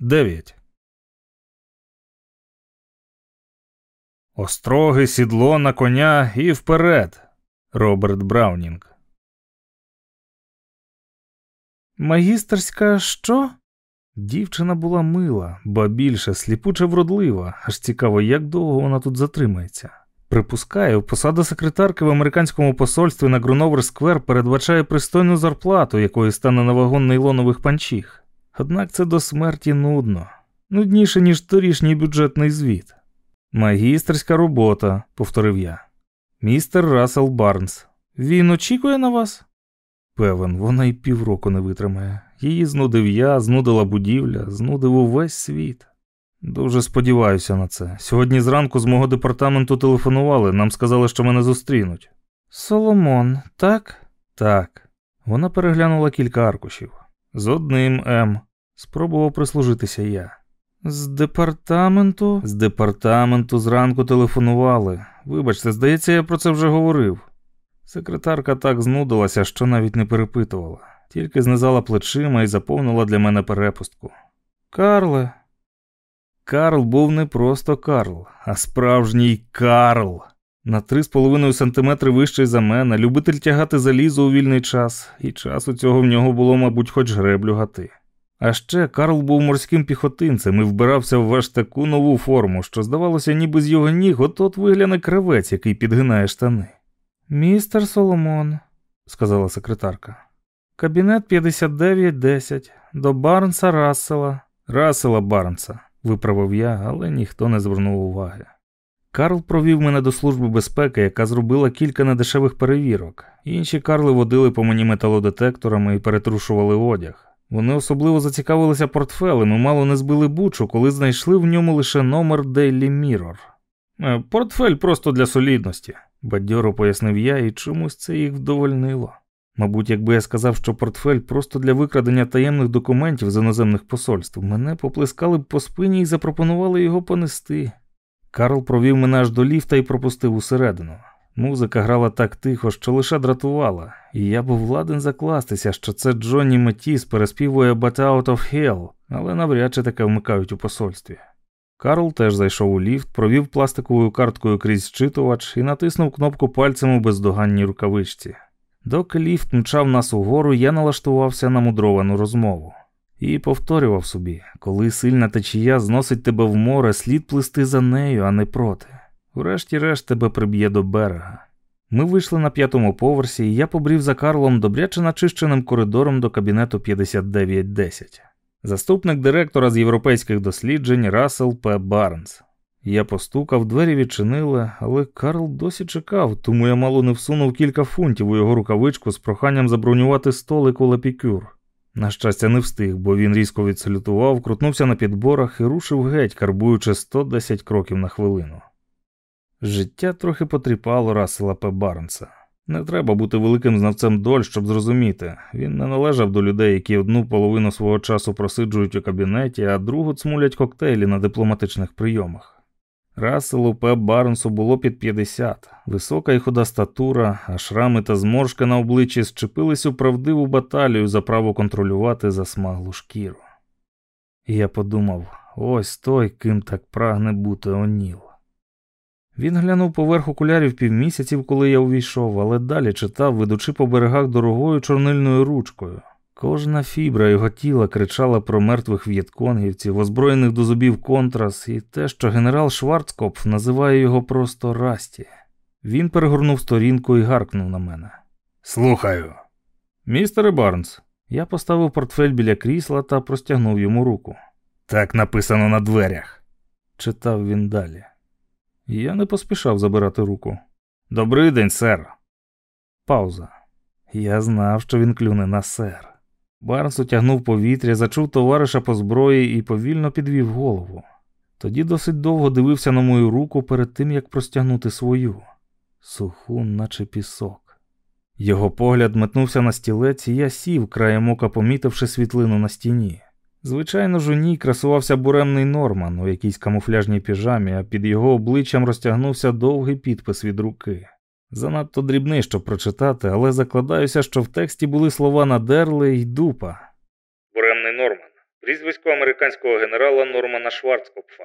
9. Остроги, сідло на коня і вперед. Роберт Браунінг. Магістерська що? Дівчина була мила, ба більше сліпуче вродлива, аж цікаво, як довго вона тут затримається. Припускаю, посада секретарки в американському посольстві на Гровнор Сквер передбачає пристойну зарплату, якої стане на вагон нейлонових панчіх. Однак це до смерті нудно, нудніше, ніж торішній бюджетний звіт. Магістерська робота, повторив я. Містер Рассел Барнс. Він очікує на вас? Певен, вона й півроку не витримає. Її знудив я, знудила будівля, знудив увесь світ. Дуже сподіваюся на це. Сьогодні зранку з мого департаменту телефонували, нам сказали, що мене зустрінуть. Соломон, так? Так. Вона переглянула кілька аркушів. З одним М. Спробував прислужитися я. З департаменту? З департаменту зранку телефонували. Вибачте, здається, я про це вже говорив. Секретарка так знудилася, що навіть не перепитувала, тільки знизала плечима і заповнила для мене перепустку. Карле. Карл був не просто Карл, а справжній Карл. На три з половиною сантиметри вищий за мене, любитель тягати залізо у вільний час, і часу цього в нього було, мабуть, хоч греблю гати. А ще Карл був морським піхотинцем і вбирався в аж таку нову форму, що здавалося, ніби з його ніг от-от вигляне кравець, який підгинає штани. Містер Соломон, сказала секретарка. Кабінет 5910 до Барнса Рассела. Рассела Барнса, виправив я, але ніхто не звернув уваги. Карл провів мене до служби безпеки, яка зробила кілька недешевих перевірок. Інші Карли водили по мені металодетекторами і перетрушували одяг. Вони особливо зацікавилися портфелем і мало не збили бучу, коли знайшли в ньому лише номер Daily Mirror. «Е, Портфель просто для солідності, бадьоро пояснив я, і чомусь це їх вдовольнило. Мабуть, якби я сказав, що портфель просто для викрадення таємних документів з іноземних посольств, мене поплескали б по спині і запропонували його понести. Карл провів мене аж до ліфта і пропустив усередину. Музика грала так тихо, що лише дратувала, і я був владен закластися, що це Джонні Метіс переспівує «But out of hell», але навряд чи таке вмикають у посольстві. Карл теж зайшов у ліфт, провів пластиковою карткою крізь щитувач і натиснув кнопку пальцем у бездоганній рукавичці. Доки ліфт мчав нас угору, я налаштувався на мудровану розмову. І повторював собі, коли сильна течія зносить тебе в море, слід плисти за нею, а не проти. Врешті-решт тебе приб'є до берега. Ми вийшли на п'ятому поверсі, і я побрів за Карлом добряче начищеним коридором до кабінету 5910. Заступник директора з європейських досліджень Рассел П. Барнс. Я постукав, двері відчинили, але Карл досі чекав, тому я мало не всунув кілька фунтів у його рукавичку з проханням забронювати столик у лапікюр. На щастя, не встиг, бо він різко відсалютував, крутнувся на підборах і рушив геть, карбуючи 110 кроків на хвилину. Життя трохи потріпало Рассела П. Барнса. Не треба бути великим знавцем доль, щоб зрозуміти. Він не належав до людей, які одну половину свого часу просиджують у кабінеті, а другу цмулять коктейлі на дипломатичних прийомах. Расселу П. Барнсу було під 50, висока і худа статура, а шрами та зморшки на обличчі зчепились у правдиву баталію за право контролювати засмаглу шкіру. І я подумав: ось той, ким так прагне бути Оніл. Він глянув поверх окулярів півмісяців, коли я увійшов, але далі читав, ведучи по берегах дорогою чорнильною ручкою. Кожна фібра його тіла кричала про мертвих в'єтконгівців, озброєних до зубів контрас, і те, що генерал Шварцкопф називає його просто Расті. Він перегорнув сторінку і гаркнув на мене. Слухаю. Містере Барнс, я поставив портфель біля крісла та простягнув йому руку. Так написано на дверях, читав він далі. Я не поспішав забирати руку. Добрий день, сер. Пауза. Я знав, що він клюне на сер. Барнс утягнув повітря, зачув товариша по зброї і повільно підвів голову. Тоді досить довго дивився на мою руку перед тим, як простягнути свою, суху, наче пісок. Його погляд метнувся на стілець, і я сів, краєм ока помітивши світлину на стіні. Звичайно ж, у ній красувався буремний Норман у якійсь камуфляжній піжамі, а під його обличчям розтягнувся довгий підпис від руки. Занадто дрібний, щоб прочитати, але закладаюся, що в тексті були слова надерли й дупа. Буремний Норман, прізвисько американського генерала Нормана Шварцкопфа.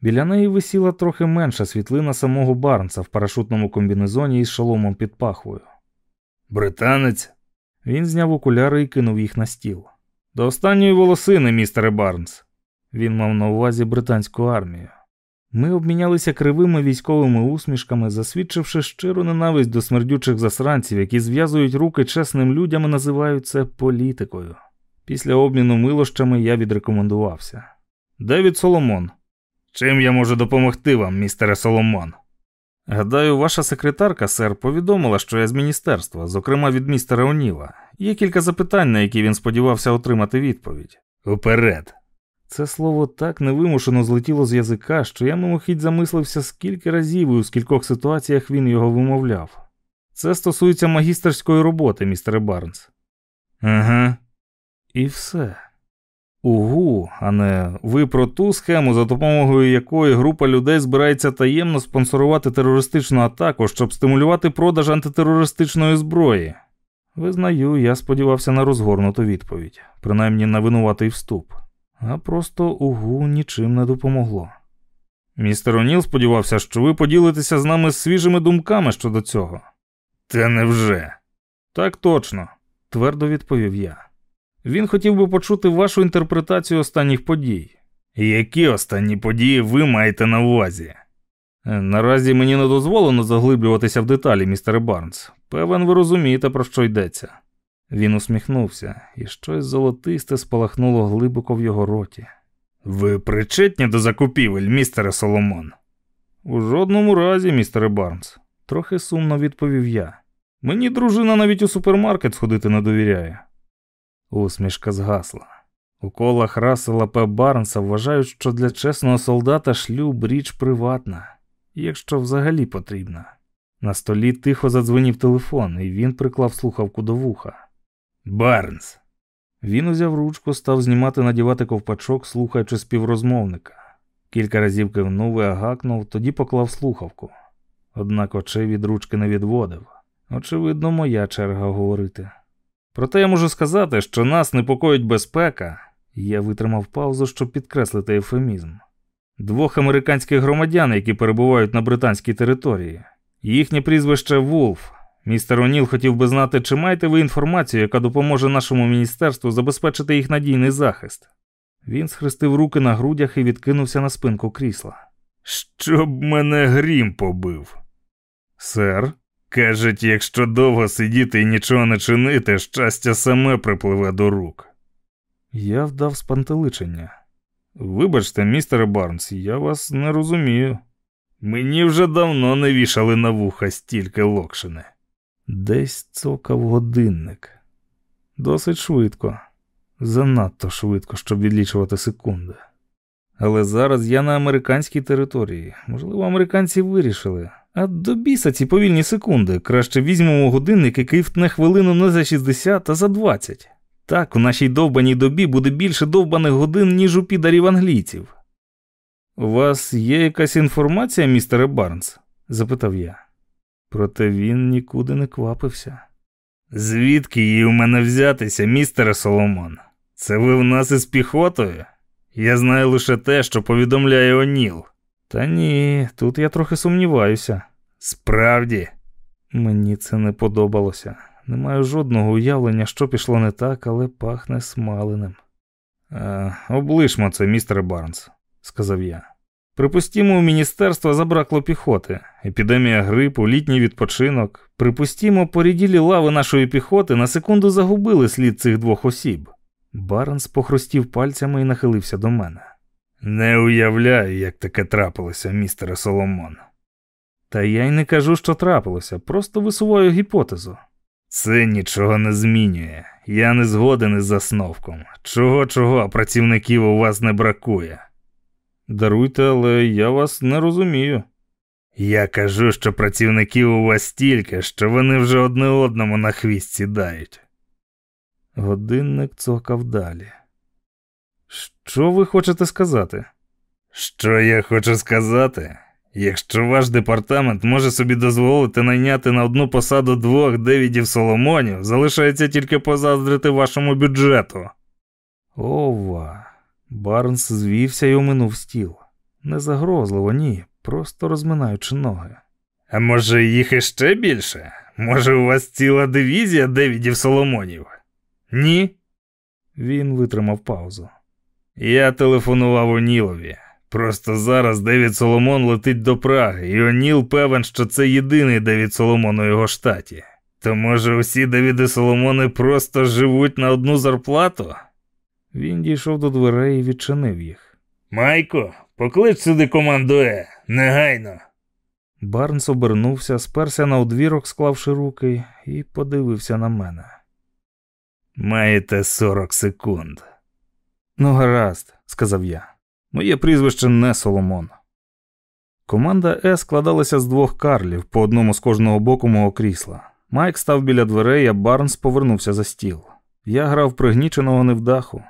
Біля неї висіла трохи менша світлина самого Барнса в парашутному комбінезоні із шоломом під пахвою. Британець. Він зняв окуляри і кинув їх на стіл. До останньої волосини, містере Барнс. Він мав на увазі британську армію. Ми обмінялися кривими військовими усмішками, засвідчивши щиру ненависть до смердючих засранців, які зв'язують руки чесним людям і називають це політикою. Після обміну милощами я відрекомендувався. Девід Соломон. Чим я можу допомогти вам, містере Соломон? Гадаю, ваша секретарка, сер, повідомила, що я з міністерства, зокрема від містера Оніла. Є кілька запитань, на які він сподівався отримати відповідь. Уперед. Це слово так невимушено злетіло з язика, що я мимохідь замислився, скільки разів і у скількох ситуаціях він його вимовляв. Це стосується магістерської роботи, містере Барнс. Ага. І все. Угу, а не ви про ту схему, за допомогою якої група людей збирається таємно спонсорувати терористичну атаку, щоб стимулювати продаж антитерористичної зброї. Визнаю, я сподівався на розгорнуту відповідь, принаймні на винуватий вступ, а просто угу нічим не допомогло. Містер Оніл сподівався, що ви поділитеся з нами свіжими думками щодо цього. Та невже? Так точно, твердо відповів я. Він хотів би почути вашу інтерпретацію останніх подій. Які останні події ви маєте на увазі? Наразі мені не дозволено заглиблюватися в деталі, містере Барнс. Певен, ви розумієте, про що йдеться. Він усміхнувся, і щось золотисте спалахнуло глибоко в його роті. Ви причетні до закупівель, містере Соломон? У жодному разі, містере Барнс, трохи сумно відповів я. Мені дружина навіть у супермаркет сходити не довіряє. Усмішка згасла. У колах Рассела П. Барнса вважають, що для чесного солдата шлюб річ приватна, якщо взагалі потрібна. На столі тихо задзвонів телефон, і він приклав слухавку до вуха. Барнс. Він узяв ручку, став знімати надівати ковпачок, слухаючи співрозмовника. Кілька разів кивнув і агакнув, тоді поклав слухавку. Однак очей від ручки не відводив. Очевидно, моя черга говорити. Проте я можу сказати, що нас непокоїть безпека, я витримав паузу, щоб підкреслити ефемізм. Двох американських громадян, які перебувають на британській території. Їхнє прізвище Вулф. Містер Оніл хотів би знати, чи маєте ви інформацію, яка допоможе нашому міністерству забезпечити їх надійний захист. Він схрестив руки на грудях і відкинувся на спинку крісла. Щоб мене грім побив. Сер, Кажуть, якщо довго сидіти і нічого не чинити, щастя саме припливе до рук. Я вдав спантеличення. Вибачте, містере Барнс, я вас не розумію. Мені вже давно не вішали на вуха стільки локшини. Десь цокав годинник. Досить швидко, занадто швидко, щоб відлічувати секунди. Але зараз я на американській території. Можливо, американці вирішили. А до біса ці повільні секунди. Краще візьмемо годинник, який втне хвилину не за 60, а за 20. Так, у нашій довбаній добі буде більше довбаних годин, ніж у підарів англійців. У вас є якась інформація, містере Барнс? запитав я. Проте він нікуди не квапився. Звідки її у мене взятися, містере Соломон? Це ви в нас із піхотою? Я знаю лише те, що повідомляє Оніл. Та ні, тут я трохи сумніваюся. Справді, мені це не подобалося. Не маю жодного уявлення, що пішло не так, але пахне смаленим. «Е, Облишмо це, містер Барнс, сказав я. Припустімо, у міністерства забракло піхоти, епідемія грипу, літній відпочинок. Припустімо, поріділі лави нашої піхоти на секунду загубили слід цих двох осіб. Барнс похрустів пальцями і нахилився до мене. Не уявляю, як таке трапилося, містере Соломон. Та я й не кажу, що трапилося, просто висуваю гіпотезу. Це нічого не змінює. Я не згоден із засновком. Чого, чого, працівників у вас не бракує. Даруйте, але я вас не розумію. Я кажу, що працівників у вас стільки, що вони вже одне одному на хвіст сідають. Годинник цокав далі. Що ви хочете сказати? Що я хочу сказати? Якщо ваш департамент може собі дозволити найняти на одну посаду двох Девідів Соломонів, залишається тільки позаздрити вашому бюджету. Ова. Барнс звівся і оминув стіл. Не загрозливо, ні, просто розминаючи ноги. А може, їх іще більше? Може, у вас ціла дивізія Девідів Соломонів? Ні? Він витримав паузу. Я телефонував Онілові. Просто зараз Девід Соломон летить до Праги, і Оніл певен, що це єдиний Девід Соломон у його штаті. То може усі Девіди Соломони просто живуть на одну зарплату? Він дійшов до дверей і відчинив їх. Майко, поклич сюди команду Е, негайно. Барнс обернувся, сперся на одвірок, склавши руки, і подивився на мене. Маєте 40 секунд. Ну, гаразд, сказав я. Моє прізвище не Соломон. Команда Е складалася з двох карлів по одному з кожного боку мого крісла. Майк став біля дверей, а Барнс повернувся за стіл. Я грав пригніченого невдаху.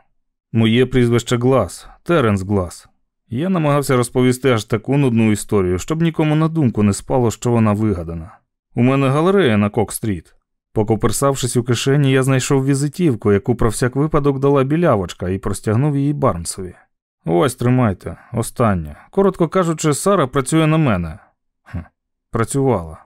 Моє прізвище Глас, Теренс Глас. Я намагався розповісти аж таку нудну історію, щоб нікому на думку не спало, що вона вигадана. У мене галерея на Кок-стріт. Покоперсавшись у кишені, я знайшов візитівку, яку про всяк випадок дала білявочка, і простягнув її Барнсові. Ось тримайте, останнє. Коротко кажучи, Сара працює на мене. Хм, Працювала.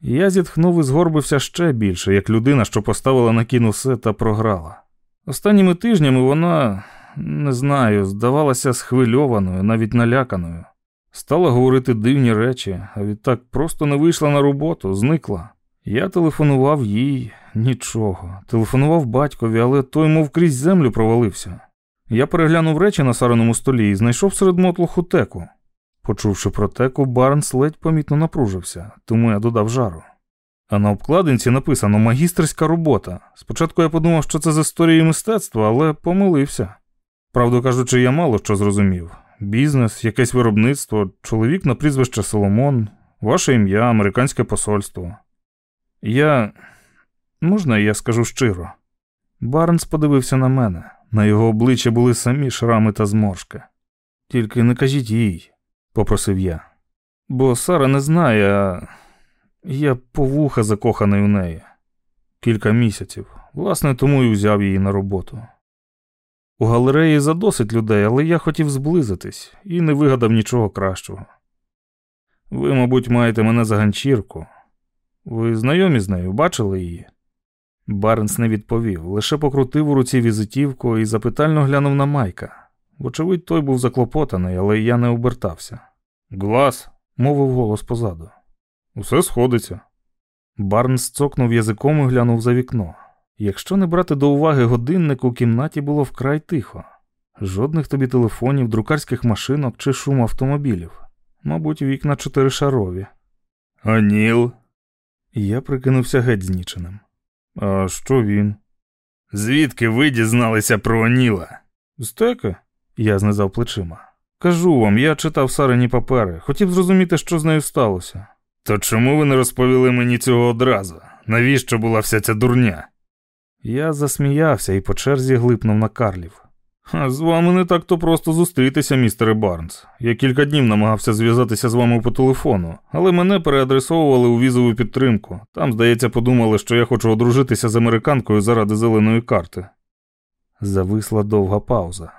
Я зітхнув і згорбився ще більше, як людина, що поставила на кін усе та програла. Останніми тижнями вона, не знаю, здавалася схвильованою, навіть наляканою. Стала говорити дивні речі, а відтак просто не вийшла на роботу, зникла. Я телефонував їй нічого. Телефонував батькові, але той, мов крізь землю провалився. Я переглянув речі на сареному столі і знайшов серед мотлуху теку. Почувши про теку, Барнс ледь помітно напружився, тому я додав жару. А на обкладинці написано магістерська робота. Спочатку я подумав, що це з історії мистецтва, але помилився. Правду кажучи, я мало що зрозумів: бізнес, якесь виробництво, чоловік на прізвище Соломон, ваше ім'я, американське посольство. Я. Можна я скажу щиро? Барнс подивився на мене. На його обличчя були самі шрами та зморшки. Тільки не кажіть їй, попросив я. Бо Сара не знає, а я повуха закоханий у неї. Кілька місяців. Власне, тому і взяв її на роботу. У галереї задосить людей, але я хотів зблизитись і не вигадав нічого кращого. Ви, мабуть, маєте мене за ганчірку. Ви знайомі з нею, бачили її? Барнс не відповів, лише покрутив у руці візитівку і запитально глянув на Майка. Вочевидь, той був заклопотаний, але я не обертався. Глас, мовив голос позаду. Усе сходиться. Барнс цокнув язиком і глянув за вікно. Якщо не брати до уваги годинник, у кімнаті було вкрай тихо. Жодних тобі телефонів, друкарських машинок чи шуму автомобілів. Мабуть, вікна чотиришарові. Оніл. Я прикинувся геть зніченим. А що він? Звідки ви дізналися про Оніла? З теки? Я знизав плечима. Кажу вам, я читав Сарині папери, хотів зрозуміти, що з нею сталося. То чому ви не розповіли мені цього одразу? Навіщо була вся ця дурня? Я засміявся і по черзі глипнув на Карлів. З вами не так то просто зустрітися, містере Барнс. Я кілька днів намагався зв'язатися з вами по телефону, але мене переадресовували у візову підтримку. Там, здається, подумали, що я хочу одружитися з американкою заради зеленої карти. Зависла довга пауза.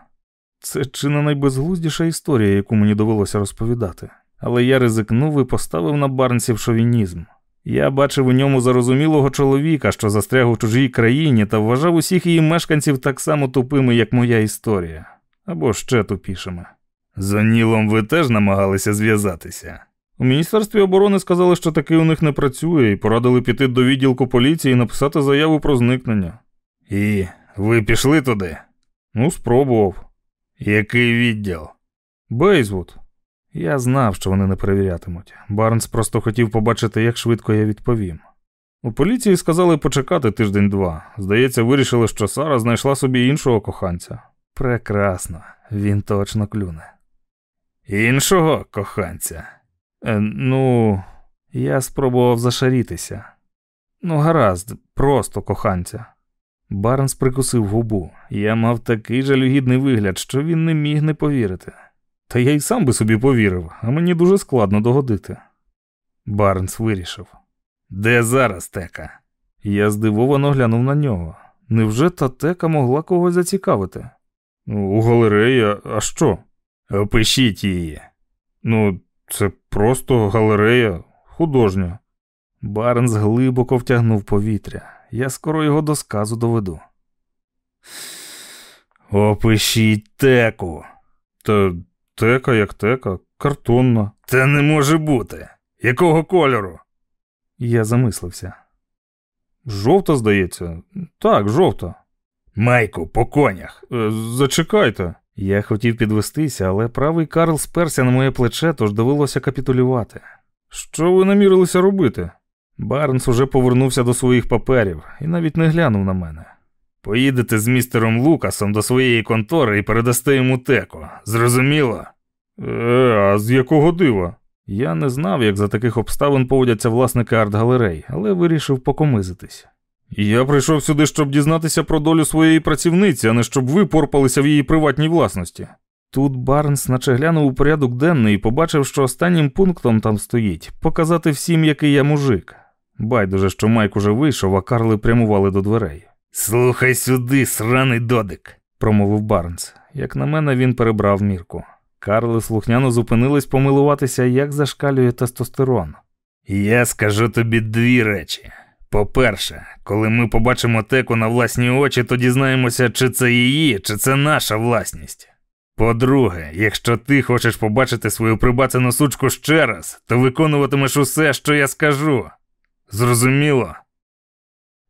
Це чи не найбезглуздіша історія, яку мені довелося розповідати. Але я ризикнув і поставив на Барнсів шовінізм. Я бачив у ньому зарозумілого чоловіка, що застряг у чужій країні, та вважав усіх її мешканців так само тупими, як моя історія, або ще тупішими. З Онілом ви теж намагалися зв'язатися. У Міністерстві оборони сказали, що таки у них не працює, і порадили піти до відділку поліції і написати заяву про зникнення. І ви пішли туди? Ну, спробував. Який відділ? Бейзвуд. Я знав, що вони не перевірятимуть. Барнс просто хотів побачити, як швидко я відповім. У поліції сказали почекати тиждень-два. Здається, вирішили, що Сара знайшла собі іншого коханця. Прекрасно, він точно клюне. Іншого коханця? Е, ну, я спробував зашарітися. Ну, гаразд, просто коханця. Барнс прикусив губу. Я мав такий жалюгідний вигляд, що він не міг не повірити. Та я й сам би собі повірив, а мені дуже складно догодити. Барнс вирішив. Де зараз тека? Я здивовано глянув на нього. Невже та тека могла когось зацікавити? У галереї, а що? Опишіть її. Ну, це просто галерея художня. Барнс глибоко втягнув повітря. Я скоро його до сказу доведу. Опишіть теку. Та тека як тека, картонна. Це не може бути. Якого кольору? Я замислився. Жовта, здається. Так, жовта. Майку, по конях. Е, зачекайте. Я хотів підвестися, але правий Карл сперся на моє плече, тож довелося капітулювати. Що ви намірилися робити? Барнс уже повернувся до своїх паперів і навіть не глянув на мене. Поїдете з містером Лукасом до своєї контори і передасте йому теку. Зрозуміло? Е, а з якого дива? Я не знав, як за таких обставин поводяться власники арт-галерей, але вирішив покомизитись. Я прийшов сюди, щоб дізнатися про долю своєї працівниці, а не щоб ви порпалися в її приватній власності. Тут Барнс наче глянув у порядок денний і побачив, що останнім пунктом там стоїть показати всім, який я мужик. Байдуже, що Майк уже вийшов, а Карли прямували до дверей. Слухай сюди, сраний додик, промовив Барнс. Як на мене, він перебрав мірку. Карли слухняно зупинились помилуватися, як зашкалює тестостерон. Я скажу тобі дві речі. По-перше, коли ми побачимо теку на власні очі, то дізнаємося, чи це її, чи це наша власність. По-друге, якщо ти хочеш побачити свою прибацану сучку ще раз, то виконуватимеш усе, що я скажу. Зрозуміло?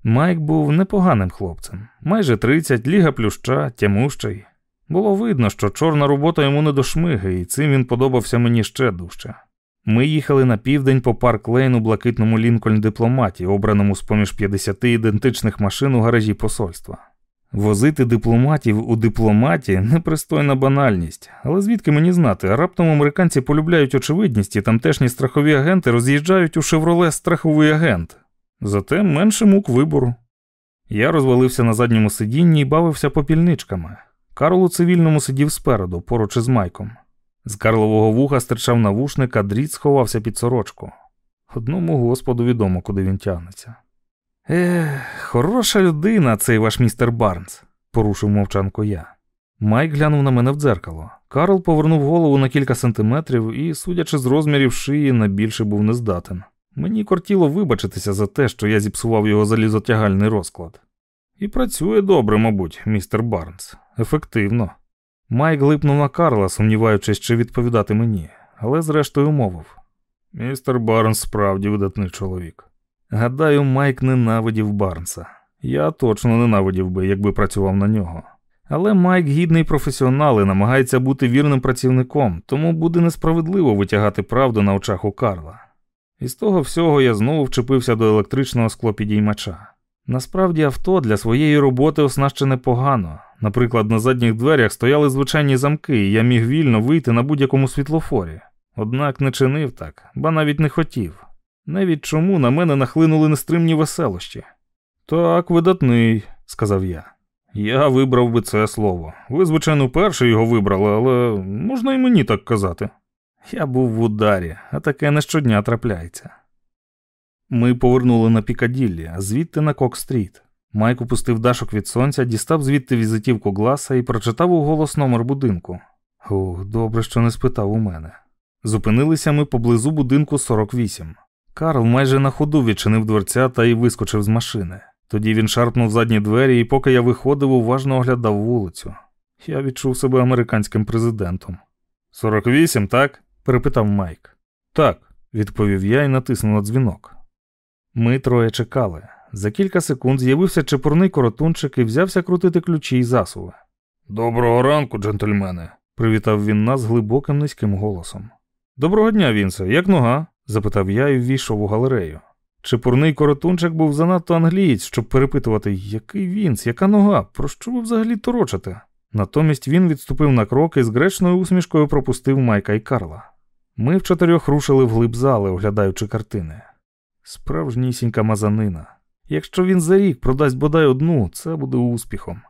Майк був непоганим хлопцем, майже 30, ліга плюща, тямущий. Було видно, що чорна робота йому не до шмиги, і цим він подобався мені ще дужче. Ми їхали на південь по парк Лейн у блакитному Лінкольн дипломаті, обраному з поміж 50 ідентичних машин у гаражі посольства. Возити дипломатів у дипломаті непристойна банальність, але звідки мені знати, раптом американці полюбляють очевидність і тамтешні страхові агенти роз'їжджають у шевроле страховий агент. Зате менше мук вибору. Я розвалився на задньому сидінні і бавився попільничками. Карл у цивільному сидів спереду, поруч із майком. З Карлового вуха стирчав навушник, а дріт сховався під сорочку. Одному господу відомо, куди він тягнеться. Ех, хороша людина, цей ваш містер Барнс, порушив мовчанку я. Майк глянув на мене в дзеркало. Карл повернув голову на кілька сантиметрів і, судячи з розмірів шиї, на більше був нездатен. Мені кортіло вибачитися за те, що я зіпсував його залізотягальний розклад. І працює добре, мабуть, містер Барнс. Ефективно. Майк глипнув на Карла, сумніваючись, чи відповідати мені, але зрештою мовив: Містер Барнс справді видатний чоловік. Гадаю, Майк ненавидів Барнса. Я точно ненавидів би, якби працював на нього. Але Майк гідний професіонал і намагається бути вірним працівником, тому буде несправедливо витягати правду на очах у Карла. І з того всього я знову вчепився до електричного склопідіймача. Насправді авто для своєї роботи оснащене погано. Наприклад, на задніх дверях стояли звичайні замки, і я міг вільно вийти на будь-якому світлофорі. Однак не чинив так, ба навіть не хотів. Навіть чому на мене нахлинули нестримні веселощі. Так, видатний, сказав я. Я вибрав би це слово. Ви, звичайно, перший його вибрали, але можна і мені так казати. Я був в ударі, а таке не щодня трапляється. Ми повернули на Пікаділлі, а звідти на Кок-стріт. Майк упустив дашок від сонця, дістав звідти візитівку гласа і прочитав у голос номер будинку. Ох, добре, що не спитав у мене. Зупинилися ми поблизу будинку 48. Карл майже на ходу відчинив дверця та й вискочив з машини. Тоді він шарпнув задні двері, і поки я виходив, уважно оглядав вулицю. Я відчув себе американським президентом. 48, так? Перепитав Майк. Так, відповів я і натиснув на дзвінок. Ми троє чекали. За кілька секунд з'явився чепурний коротунчик і взявся крутити ключі й засуви. Доброго ранку, джентльмени, привітав він нас глибоким низьким голосом. Доброго дня, Вінце, як нога? запитав я і ввійшов у галерею. Чепурний коротунчик був занадто англієць, щоб перепитувати, який Вінц, яка нога, про що ви взагалі торочите? Натомість він відступив на крок і з гречною усмішкою пропустив Майка і Карла. Ми в чотирьох рушили вглиб зали, оглядаючи картини. Справжнісінька мазанина. Якщо він за рік продасть бодай одну, це буде успіхом.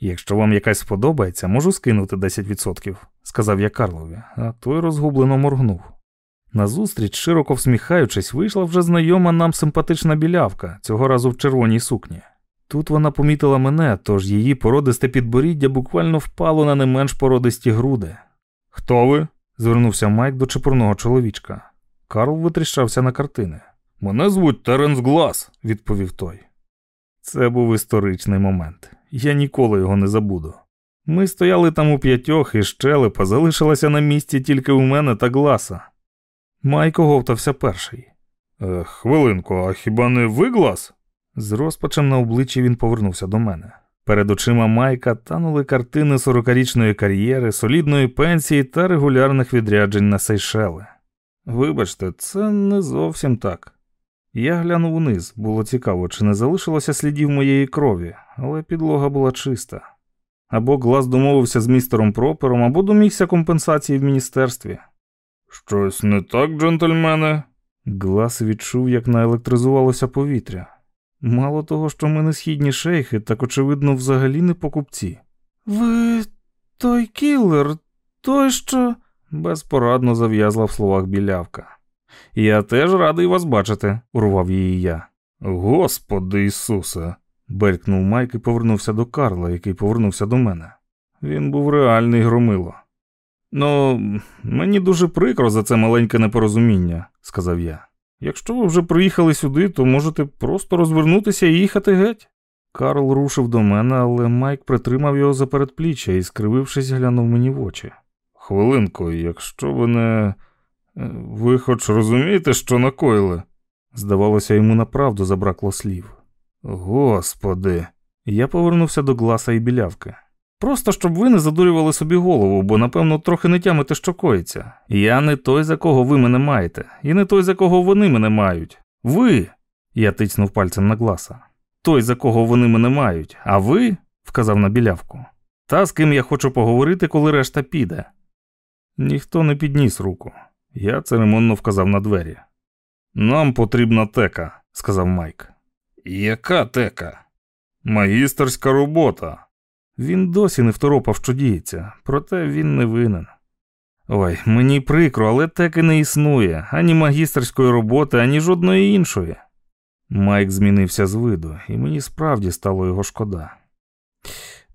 Якщо вам якась сподобається, можу скинути 10%, сказав я Карлові, а той розгублено моргнув. Назустріч, широко всміхаючись, вийшла вже знайома нам симпатична білявка, цього разу в червоній сукні. Тут вона помітила мене, тож її породисте підборіддя буквально впало на не менш породисті груди. Хто ви? Звернувся Майк до чепурного чоловічка. Карл витріщався на картини. Мене звуть Теренс Глас, відповів той. Це був історичний момент. Я ніколи його не забуду. Ми стояли там у п'ятьох, і щелепа залишилася на місці тільки у мене та гласа. Майк оговтався перший. Е, Хвилинку, а хіба не ви глас? З розпачем на обличчі він повернувся до мене. Перед очима Майка танули картини сорокарічної кар'єри, солідної пенсії та регулярних відряджень на Сейшели. Вибачте, це не зовсім так. Я глянув униз, було цікаво, чи не залишилося слідів моєї крові, але підлога була чиста. Або Глас домовився з містером Пропером, або домігся компенсації в міністерстві. Щось не так, джентльмене? Глас відчув, як наелектризувалося повітря. Мало того, що ми не східні шейхи, так очевидно, взагалі не покупці. Ви той кілер, той що. безпорадно зав'язла в словах білявка. Я теж радий вас бачити, урвав її я. Господи Ісусе. белькнув Майк і повернувся до Карла, який повернувся до мене. Він був реальний громило. Ну, мені дуже прикро за це маленьке непорозуміння, сказав я. Якщо ви вже приїхали сюди, то можете просто розвернутися і їхати геть. Карл рушив до мене, але Майк притримав його за передпліччя і, скривившись, глянув мені в очі. Хвилинку, якщо ви не. Е, ви хоч розумієте, що накоїли? Здавалося, йому направду забракло слів. Господи, я повернувся до гласа і білявки. Просто щоб ви не задурювали собі голову, бо, напевно, трохи не тямите, що коїться. Я не той, за кого ви мене маєте, і не той, за кого вони мене мають. Ви. Я тицнув пальцем на гласа. Той, за кого вони мене мають, а ви, вказав на білявку, та з ким я хочу поговорити, коли решта піде. Ніхто не підніс руку. Я церемонно вказав на двері. Нам потрібна тека, сказав Майк. Яка тека? Магістерська робота. Він досі не второпав, що діється, проте він не винен. Ой, мені прикро, але теки не існує ані магістерської роботи, ані жодної іншої. Майк змінився з виду, і мені справді стало його шкода.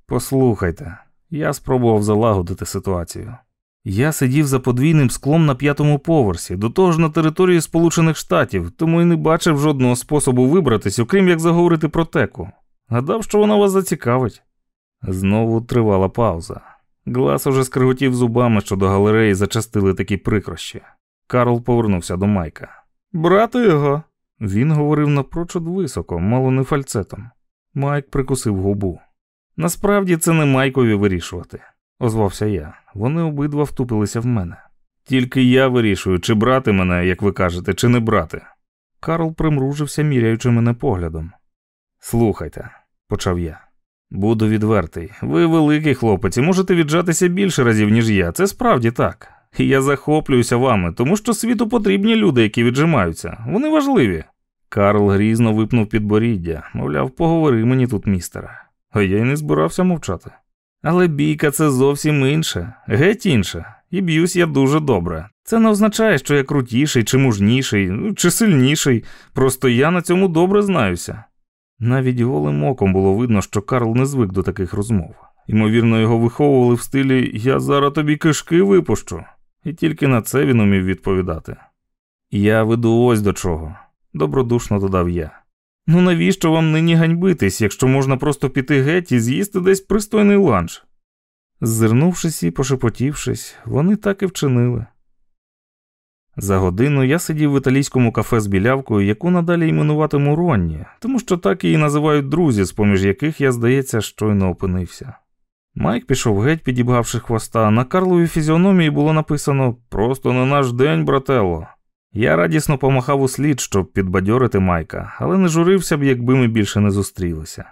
Послухайте, я спробував залагодити ситуацію. Я сидів за подвійним склом на п'ятому поверсі, до того ж на території Сполучених Штатів, тому й не бачив жодного способу вибратись, окрім як заговорити про теку. Гадав, що вона вас зацікавить. Знову тривала пауза. Глас уже скриготів зубами, що до галереї зачастили такі прикрощі. Карл повернувся до Майка. Брати його. Він говорив напрочуд високо, мало не фальцетом. Майк прикусив губу. Насправді це не Майкові вирішувати озвався я. Вони обидва втупилися в мене. Тільки я вирішую, чи брати мене, як ви кажете, чи не брати. Карл примружився, міряючи мене поглядом. Слухайте, почав я. Буду відвертий. Ви великий хлопець і можете віджатися більше разів, ніж я. Це справді так. І я захоплююся вами, тому що світу потрібні люди, які віджимаються. Вони важливі. Карл грізно випнув підборіддя, мовляв, поговори мені тут, містере. А я й не збирався мовчати. Але бійка це зовсім інше, геть інше, і б'юсь я дуже добре. Це не означає, що я крутіший, чи мужніший, ну, чи сильніший, просто я на цьому добре знаюся. Навіть голим оком було видно, що Карл не звик до таких розмов. Ймовірно, його виховували в стилі Я зараз тобі кишки випущу, і тільки на це він умів відповідати. Я веду ось до чого, добродушно додав я. Ну навіщо вам нині ганьбитись, якщо можна просто піти геть і з'їсти десь пристойний ланч? Зирнувшись і пошепотівшись, вони так і вчинили. За годину я сидів в італійському кафе з білявкою, яку надалі іменуватиму Ронні, тому що так її називають друзі, з поміж яких я, здається, щойно опинився. Майк пішов геть, підібгавши хвоста, на Карловій фізіономії було написано Просто на наш день, брателло. Я радісно помахав у слід, щоб підбадьорити Майка, але не журився б, якби ми більше не зустрілися.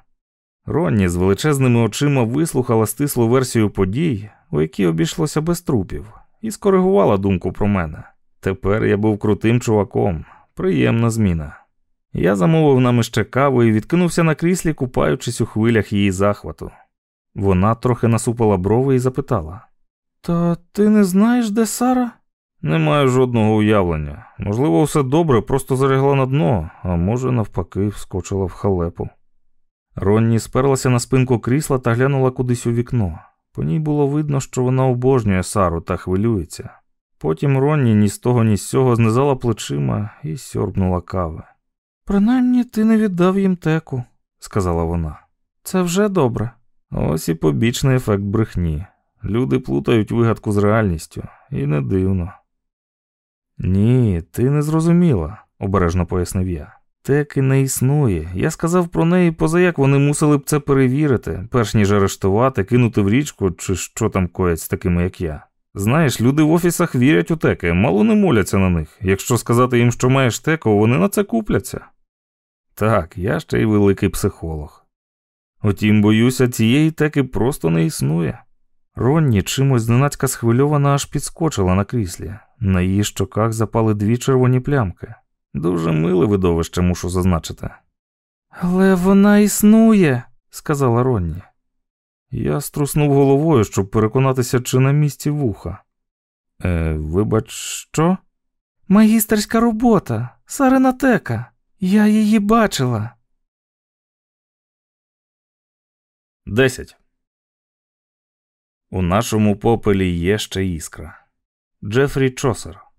Ронні з величезними очима вислухала стислу версію подій, у якій обійшлося без трупів, і скоригувала думку про мене. Тепер я був крутим чуваком, приємна зміна. Я замовив нам іще каву і відкинувся на кріслі, купаючись у хвилях її захвату. Вона трохи насупила брови і запитала: То ти не знаєш, де Сара? Не маю жодного уявлення. Можливо, все добре, просто залягла на дно, а може, навпаки, вскочила в халепу. Ронні сперлася на спинку крісла та глянула кудись у вікно. По ній було видно, що вона обожнює Сару та хвилюється. Потім Ронні ні з того, ні з цього знизала плечима і сьорбнула кави. Принаймні ти не віддав їм теку, сказала вона. Це вже добре. Ось і побічний ефект брехні. Люди плутають вигадку з реальністю, і не дивно. Ні, ти не зрозуміла, обережно пояснив я. Теки не існує. Я сказав про неї, позаяк вони мусили б це перевірити, перш ніж арештувати, кинути в річку чи що там коять з такими, як я. Знаєш, люди в офісах вірять у теки, мало не моляться на них. Якщо сказати їм, що маєш теку, вони на це купляться. Так, я ще й великий психолог. Утім, боюся, цієї теки просто не існує. Ронні чимось зненацька схвильована аж підскочила на кріслі. На її щоках запали дві червоні плямки. Дуже миле видовище, мушу зазначити. Але вона існує, сказала Ронні. Я струснув головою, щоб переконатися, чи на місці вуха. Е, Вибач, що? Магістерська робота, Саренатека. Я її бачила. Десять. У нашому попелі є ще іскра. Джефрі Чосер.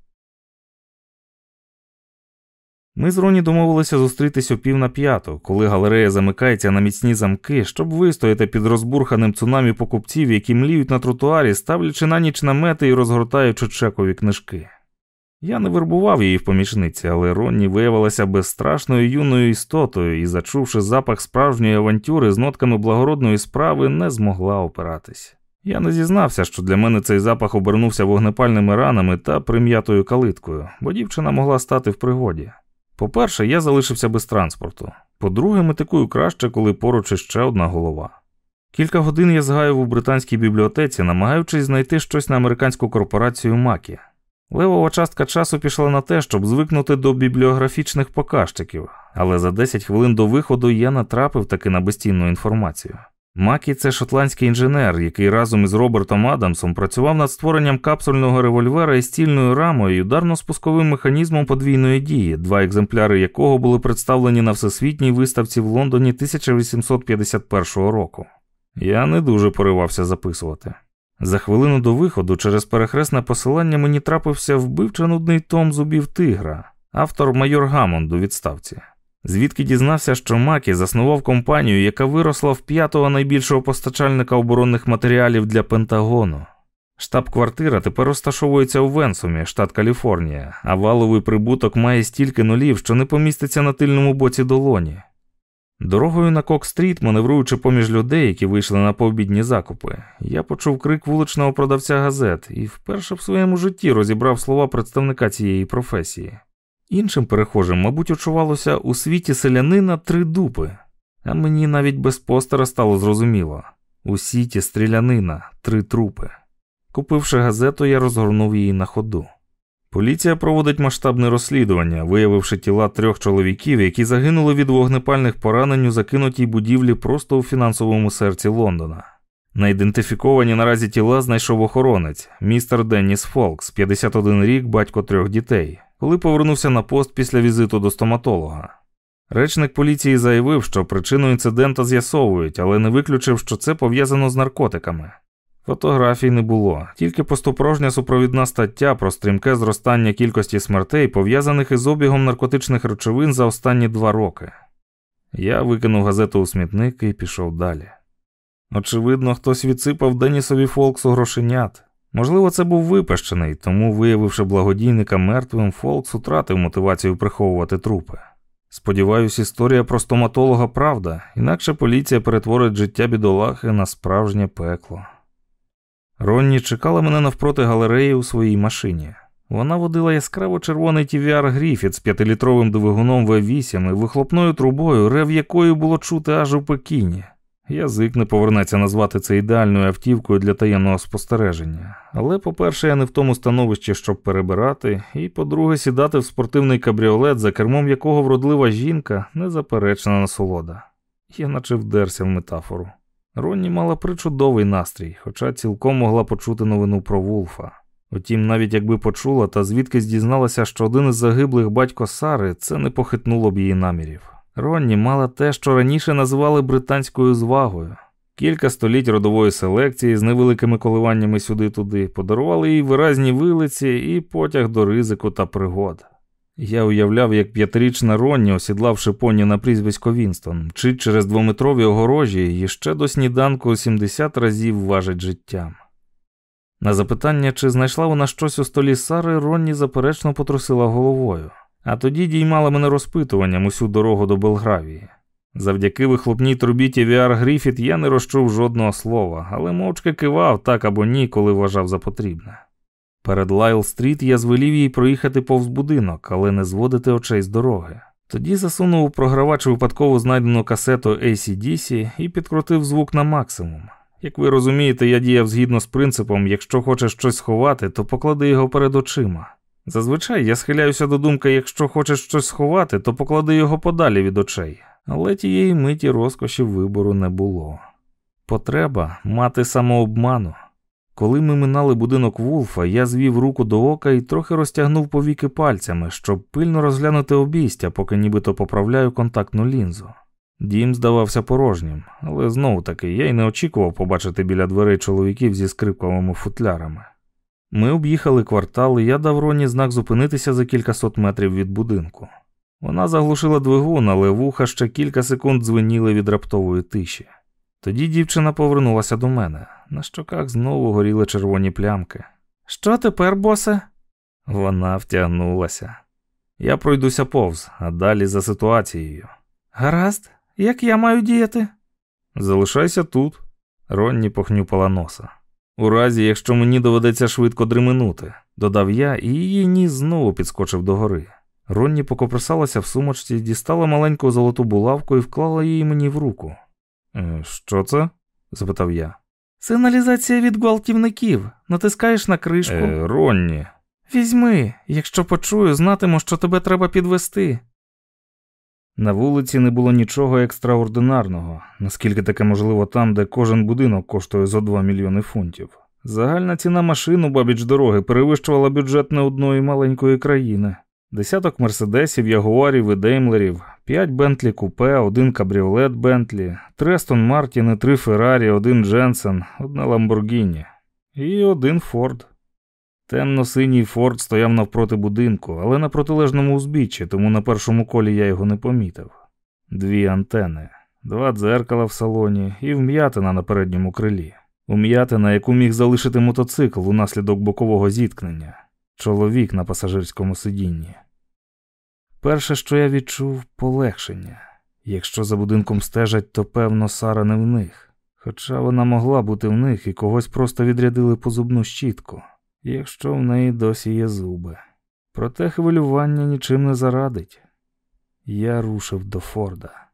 Ми з Роні домовилися зустрітись о пів на п'яту, коли галерея замикається на міцні замки, щоб вистояти під розбурханим цунамі покупців, які мліють на тротуарі, ставлячи на ніч намети і розгортаючи чекові книжки. Я не вербував її в помічниці, але Ронні виявилася безстрашною юною істотою і, зачувши запах справжньої авантюри з нотками благородної справи, не змогла опиратись. Я не зізнався, що для мене цей запах обернувся вогнепальними ранами та прим'ятою калиткою, бо дівчина могла стати в пригоді. По-перше, я залишився без транспорту. По-друге, метикую краще, коли поруч іще одна голова. Кілька годин я згаяв у британській бібліотеці, намагаючись знайти щось на американську корпорацію Макі. Левова частка часу пішла на те, щоб звикнути до бібліографічних показчиків, але за 10 хвилин до виходу я натрапив таки на безцінну інформацію. Макі це шотландський інженер, який разом із Робертом Адамсом працював над створенням капсульного револьвера із стільною рамою і ударно-спусковим механізмом подвійної дії, два екземпляри якого були представлені на всесвітній виставці в Лондоні 1851 року. Я не дуже поривався записувати. За хвилину до виходу через перехресне посилання мені трапився вбивчо нудний том зубів тигра, автор майор Гамонд у відставці. Звідки дізнався, що Макі заснував компанію, яка виросла в п'ятого найбільшого постачальника оборонних матеріалів для Пентагону. Штаб-квартира тепер розташовується у Венсумі, штат Каліфорнія, а валовий прибуток має стільки нулів, що не поміститься на тильному боці долоні. Дорогою на Кок-стріт, маневруючи поміж людей, які вийшли на пообідні закупи, я почув крик вуличного продавця газет і вперше в своєму житті розібрав слова представника цієї професії. Іншим перехожим, мабуть, очувалося у світі селянина три дупи, а мені навіть без постера стало зрозуміло у світі стрілянина три трупи. Купивши газету, я розгорнув її на ходу. Поліція проводить масштабне розслідування, виявивши тіла трьох чоловіків, які загинули від вогнепальних поранень у закинутій будівлі просто у фінансовому серці Лондона. На ідентифіковані наразі тіла знайшов охоронець, містер Денніс Фолкс, 51 рік, батько трьох дітей коли повернувся на пост після візиту до стоматолога. Речник поліції заявив, що причину інцидента з'ясовують, але не виключив, що це пов'язано з наркотиками. Фотографій не було, тільки поступорожня супровідна стаття про стрімке зростання кількості смертей, пов'язаних із обігом наркотичних речовин за останні два роки. Я викинув газету у смітник і пішов далі. Очевидно, хтось відсипав Денісові Фолксу грошенят. Можливо, це був випещений, тому, виявивши благодійника мертвим, Фолкс утратив мотивацію приховувати трупи. Сподіваюсь, історія про стоматолога правда, інакше поліція перетворить життя бідолахи на справжнє пекло. Ронні чекала мене навпроти галереї у своїй машині. Вона водила яскраво червоний TVR Гріфіт з п'ятилітровим двигуном В8 і вихлопною трубою, рев якої було чути аж у Пекіні. Язик не повернеться назвати це ідеальною автівкою для таємного спостереження. Але, по-перше, я не в тому становищі, щоб перебирати, і по-друге, сідати в спортивний кабріолет, за кермом якого вродлива жінка незаперечна насолода. Я наче вдерся в метафору. Ронні мала причудовий настрій, хоча цілком могла почути новину про Вулфа. Утім, навіть якби почула, та звідкись дізналася, що один із загиблих батько Сари це не похитнуло б її намірів. Ронні мала те, що раніше називали британською звагою. Кілька століть родової селекції з невеликими коливаннями сюди-туди подарували їй виразні вилиці і потяг до ризику та пригод. Я уявляв, як п'ятирічна Ронні, осідлавши поні на прізвисько Вінстон, мчить через двометрові огорожі і ще до сніданку 70 разів важить життям. На запитання, чи знайшла вона щось у столі Сари, Ронні заперечно потрусила головою, а тоді діймала мене розпитуванням усю дорогу до Белгравії. Завдяки вихлопній трубіті VR Гріфіт я не розчув жодного слова, але мовчки кивав так або ні, коли вважав за потрібне. Перед Лайл Стріт я звелів їй проїхати повз будинок, але не зводити очей з дороги. Тоді засунув у програвач випадково знайдену касету AC/DC і підкрутив звук на максимум. Як ви розумієте, я діяв згідно з принципом, якщо хочеш щось сховати, то поклади його перед очима. Зазвичай я схиляюся до думки, якщо хочеш щось сховати, то поклади його подалі від очей, але тієї миті розкоші вибору не було. Потреба мати самообману. Коли ми минали будинок Вулфа, я звів руку до ока і трохи розтягнув повіки пальцями, щоб пильно розглянути обійстя, поки нібито поправляю контактну лінзу. Дім здавався порожнім, але знову таки я й не очікував побачити біля дверей чоловіків зі скрипковими футлярами. Ми об'їхали квартал, і я дав Роні знак зупинитися за кількасот метрів від будинку. Вона заглушила двигун, але вуха ще кілька секунд дзвеніли від раптової тиші. Тоді дівчина повернулася до мене. На щоках знову горіли червоні плямки. Що тепер, босе? Вона втягнулася. Я пройдуся повз, а далі за ситуацією. Гаразд, як я маю діяти? Залишайся тут. Ронні похнюпала носа. У разі, якщо мені доведеться швидко дременути, додав я, і її ніс знову підскочив догори. Ронні покопресалася в сумочці, дістала маленьку золоту булавку і вклала її мені в руку. «Е, що це? запитав я. Сигналізація від гвалтівників. Натискаєш на кришку. Е, Ронні. Візьми, якщо почую, знатиму, що тебе треба підвести. На вулиці не було нічого екстраординарного, наскільки таке можливо там, де кожен будинок коштує зо 2 мільйони фунтів. Загальна ціна машин у бабіч дороги перевищувала бюджет не одної маленької країни. Десяток мерседесів, ягуарів і деймлерів, п'ять Бентлі Купе, один кабріолет Бентлі, три Астон Мартіни, три Феррарі, один Дженсен, одна Ламборгіні і один Форд. Темно-синій Форд стояв навпроти будинку, але на протилежному узбіччі, тому на першому колі я його не помітив. Дві антени, два дзеркала в салоні і вм'ятина на передньому крилі. Ум'ятина, яку міг залишити мотоцикл унаслідок бокового зіткнення, чоловік на пасажирському сидінні. Перше, що я відчув, полегшення. Якщо за будинком стежать, то певно Сара не в них. Хоча вона могла бути в них і когось просто відрядили по зубну щітку якщо в неї досі є зуби. Проте хвилювання нічим не зарадить. Я рушив до Форда.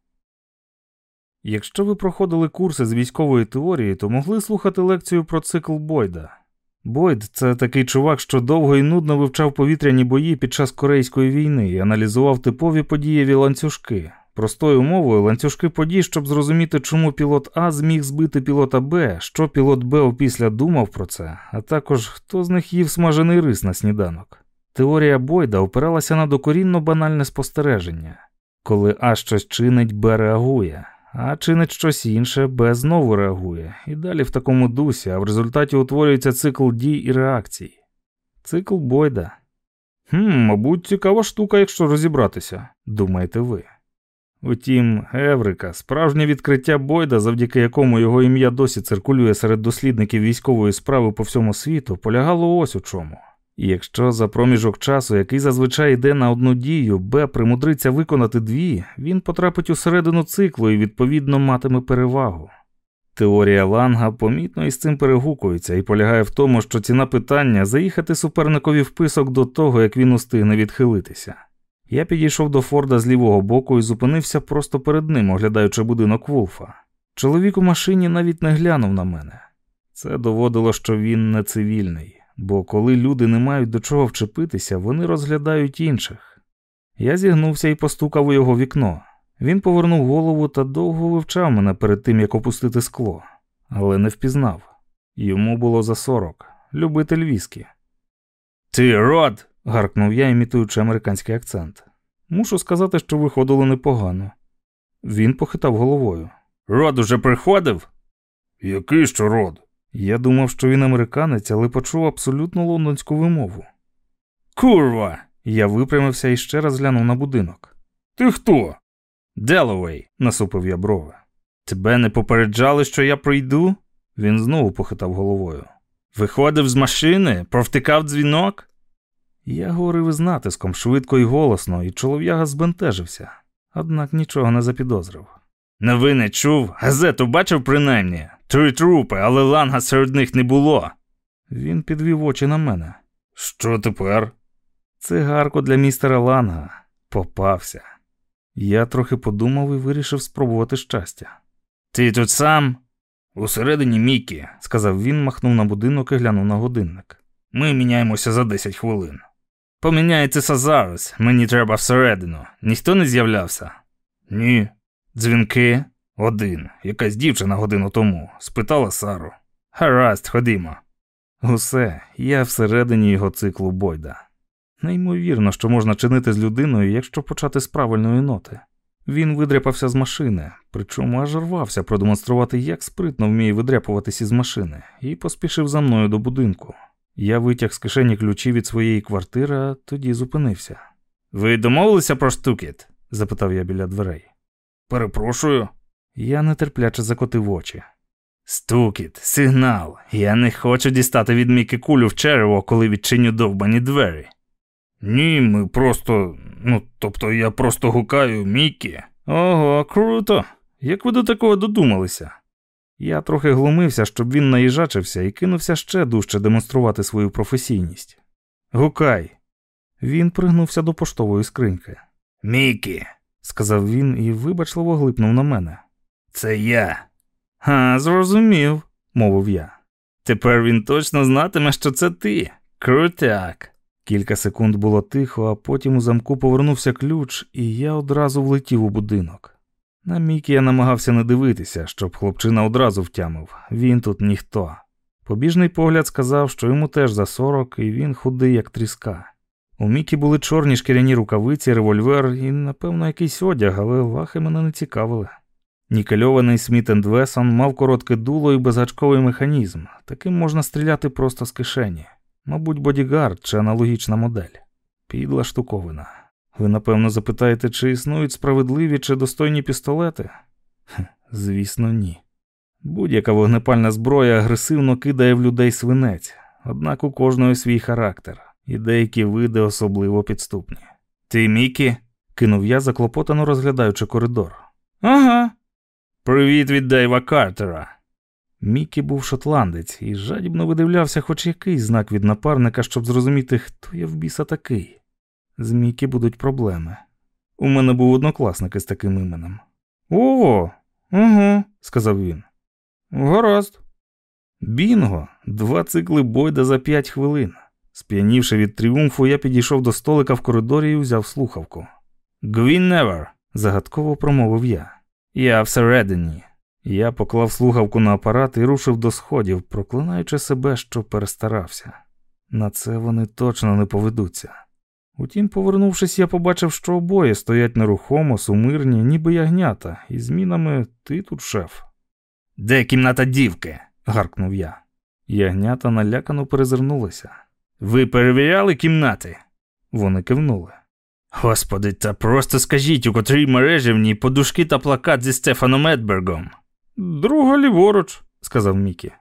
Якщо ви проходили курси з військової теорії, то могли слухати лекцію про цикл Бойда. Бойд це такий чувак, що довго і нудно вивчав повітряні бої під час Корейської війни і аналізував типові подієві ланцюжки, Простою мовою ланцюжки подій, щоб зрозуміти, чому пілот А зміг збити пілота Б, що пілот Б опісля думав про це, а також хто з них їв смажений рис на сніданок. Теорія Бойда опиралася на докорінно банальне спостереження. Коли А щось чинить, Б реагує, а чинить щось інше, Б знову реагує, і далі в такому дусі, а в результаті утворюється цикл дій і реакцій. Цикл Бойда. Хм, мабуть, цікава штука, якщо розібратися, думаєте ви. Утім, Еврика, справжнє відкриття Бойда, завдяки якому його ім'я досі циркулює серед дослідників військової справи по всьому світу, полягало ось у чому. І якщо за проміжок часу, який зазвичай йде на одну дію, Б примудриться виконати дві, він потрапить усередину циклу і відповідно матиме перевагу. Теорія Ланга помітно із цим перегукується і полягає в тому, що ціна питання заїхати суперникові в писок до того, як він устигне відхилитися. Я підійшов до Форда з лівого боку і зупинився просто перед ним, оглядаючи будинок Вулфа. Чоловік у машині навіть не глянув на мене. Це доводило, що він не цивільний, бо коли люди не мають до чого вчепитися, вони розглядають інших. Я зігнувся і постукав у його вікно. Він повернув голову та довго вивчав мене перед тим, як опустити скло, але не впізнав. Йому було за сорок, любитель віскі. Ти рот! Гаркнув я, імітуючи американський акцент. Мушу сказати, що виходило непогано. Він похитав головою. Род уже приходив? Який що род? Я думав, що він американець, але почув абсолютно лондонську вимову. Курва! Я випрямився і ще раз глянув на будинок. Ти хто? Деловей, насупив я брови. Тебе не попереджали, що я прийду? Він знову похитав головою. Виходив з машини, провтикав дзвінок? Я говорив із натиском швидко і голосно, і чолов'яга збентежився, однак нічого не запідозрив. Новини чув, газету бачив принаймні. Три трупи, але ланга серед них не було. Він підвів очі на мене. Що тепер? Цигарку для містера Ланга. Попався. Я трохи подумав і вирішив спробувати щастя. Ти тут сам? Усередині Мікі, сказав він, махнув на будинок і глянув на годинник. Ми міняємося за 10 хвилин. Поміняйтеся зараз, мені треба всередину. Ніхто не з'являвся? Ні. Дзвінки? Один. Якась дівчина годину тому. Спитала Сару. Гаразд, ходімо. Усе, я всередині його циклу Бойда. Неймовірно, що можна чинити з людиною, якщо почати з правильної ноти. Він видряпався з машини, причому аж рвався продемонструвати, як спритно вміє видряпуватись із машини, і поспішив за мною до будинку. Я витяг з кишені ключі від своєї квартири, а тоді зупинився. Ви домовилися про штукіт? запитав я біля дверей. Перепрошую. Я нетерпляче закотив очі. Стукіт, сигнал. Я не хочу дістати від Міки кулю в черево, коли відчиню довбані двері. Ні, ми просто. Ну, тобто я просто гукаю Мікі. Ого, круто. Як ви до такого додумалися? Я трохи глумився, щоб він наїжачився і кинувся ще дужче демонструвати свою професійність. Гукай. Він пригнувся до поштової скриньки. Мікі, сказав він і вибачливо глипнув на мене. Це я. «Ха, зрозумів, мовив я. Тепер він точно знатиме, що це ти. Крутяк. Кілька секунд було тихо, а потім у замку повернувся ключ, і я одразу влетів у будинок. На Мікі я намагався не дивитися, щоб хлопчина одразу втямив він тут ніхто. Побіжний погляд сказав, що йому теж за сорок, і він худий, як тріска. У Мікі були чорні шкіряні рукавиці, револьвер і, напевно, якийсь одяг, але лахи мене не цікавили. Нікельований Сміт енд мав коротке дуло і безгачковий механізм, таким можна стріляти просто з кишені. Мабуть, бодігард чи аналогічна модель. Підла штуковина. Ви, напевно, запитаєте, чи існують справедливі чи достойні пістолети? Хех, звісно, ні. Будь-яка вогнепальна зброя агресивно кидає в людей свинець, однак у кожної свій характер, і деякі види особливо підступні. Ти Мікі? кинув я, заклопотано розглядаючи коридор. Ага. Привіт від Дейва Картера. Мікі був шотландець і жадібно видивлявся хоч якийсь знак від напарника, щоб зрозуміти, хто я в біса такий. З Мікі будуть проблеми. У мене був однокласник із таким іменем. О, угу, сказав він. Гаразд. Бінго, два цикли бойда за п'ять хвилин. Сп'янівши від тріумфу, я підійшов до столика в коридорі і взяв слухавку. Гвін Невер, загадково промовив я. Я всередині. Я поклав слухавку на апарат і рушив до сходів, проклинаючи себе, що перестарався. На це вони точно не поведуться. Утім, повернувшись, я побачив, що обоє стоять нерухомо, сумирні, ніби ягнята, і змінами ти тут шеф. Де кімната дівки? гаркнув я. Ягнята налякано перезирнулися. Ви перевіряли кімнати? Вони кивнули. Господи, та просто скажіть, у котрій мережі в ній подушки та плакат зі Стефаном Едбергом. Друга ліворуч, сказав Мікі.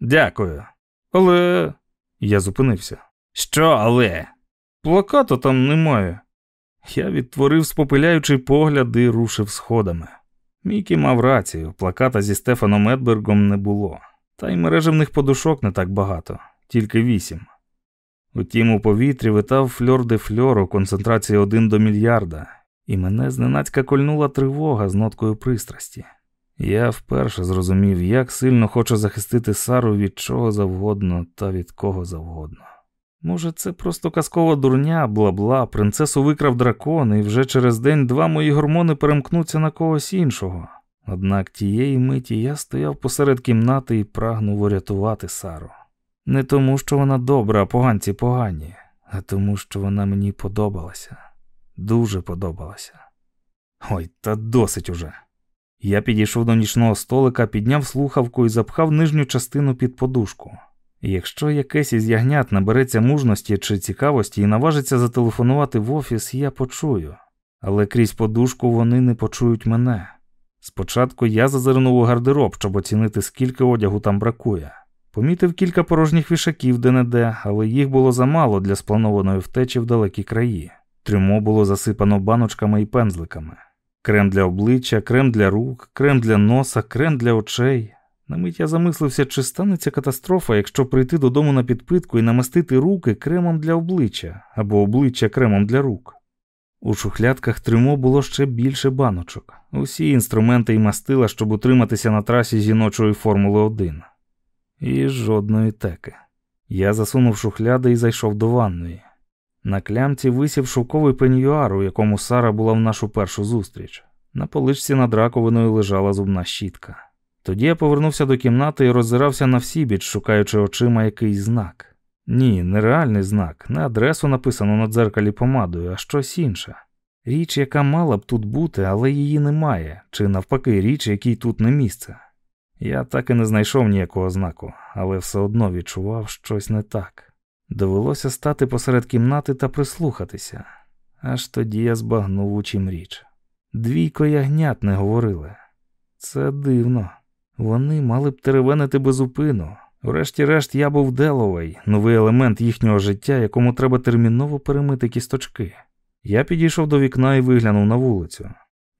Дякую. Але. Я зупинився. Що, але? Плаката там немає. Я відтворив спопиляючий погляд і рушив сходами. Мікі мав рацію, плаката зі Стефаном Едбергом не було, та й мережевних подушок не так багато, тільки вісім. Утім, у повітрі витав фльор де фльор у концентрації один до мільярда, і мене зненацька кольнула тривога з ноткою пристрасті. Я вперше зрозумів, як сильно хочу захистити Сару від чого завгодно та від кого завгодно. Може, це просто казкова дурня, бла бла, принцесу викрав дракон, і вже через день-два мої гормони перемкнуться на когось іншого. Однак тієї миті я стояв посеред кімнати і прагнув урятувати Сару. Не тому, що вона добра, а поганці погані, а тому, що вона мені подобалася, дуже подобалася. Ой, та досить уже. Я підійшов до нічного столика, підняв слухавку і запхав нижню частину під подушку. Якщо якесь із ягнят набереться мужності чи цікавості і наважиться зателефонувати в офіс, я почую, але крізь подушку вони не почують мене. Спочатку я зазирнув у гардероб, щоб оцінити, скільки одягу там бракує. Помітив кілька порожніх вішаків де-не-де, але їх було замало для спланованої втечі в далекі краї. Трюмо було засипано баночками і пензликами. Крем для обличчя, крем для рук, крем для носа, крем для очей. На мить я замислився, чи станеться катастрофа, якщо прийти додому на підпитку і намастити руки кремом для обличчя або обличчя кремом для рук. У шухлядках трюмо було ще більше баночок, усі інструменти і мастила, щоб утриматися на трасі жіночої Формули 1. І жодної теки. Я засунув шухляди і зайшов до ванної. На клямці висів шовковий пеньюар, у якому Сара була в нашу першу зустріч. На поличці над раковиною лежала зубна щітка. Тоді я повернувся до кімнати і роззирався на всі біч, шукаючи очима якийсь знак. Ні, не реальний знак, не адресу написано на дзеркалі помадою, а щось інше. Річ, яка мала б тут бути, але її немає, чи навпаки, річ, якій тут не місце. Я так і не знайшов ніякого знаку, але все одно відчував щось не так. Довелося стати посеред кімнати та прислухатися. Аж тоді я збагнув у чим річ. Двійко ягнят не говорили. Це дивно. Вони мали б теревенити безупину. Врешті-решт, я був Деловей, новий елемент їхнього життя, якому треба терміново перемити кісточки. Я підійшов до вікна і виглянув на вулицю.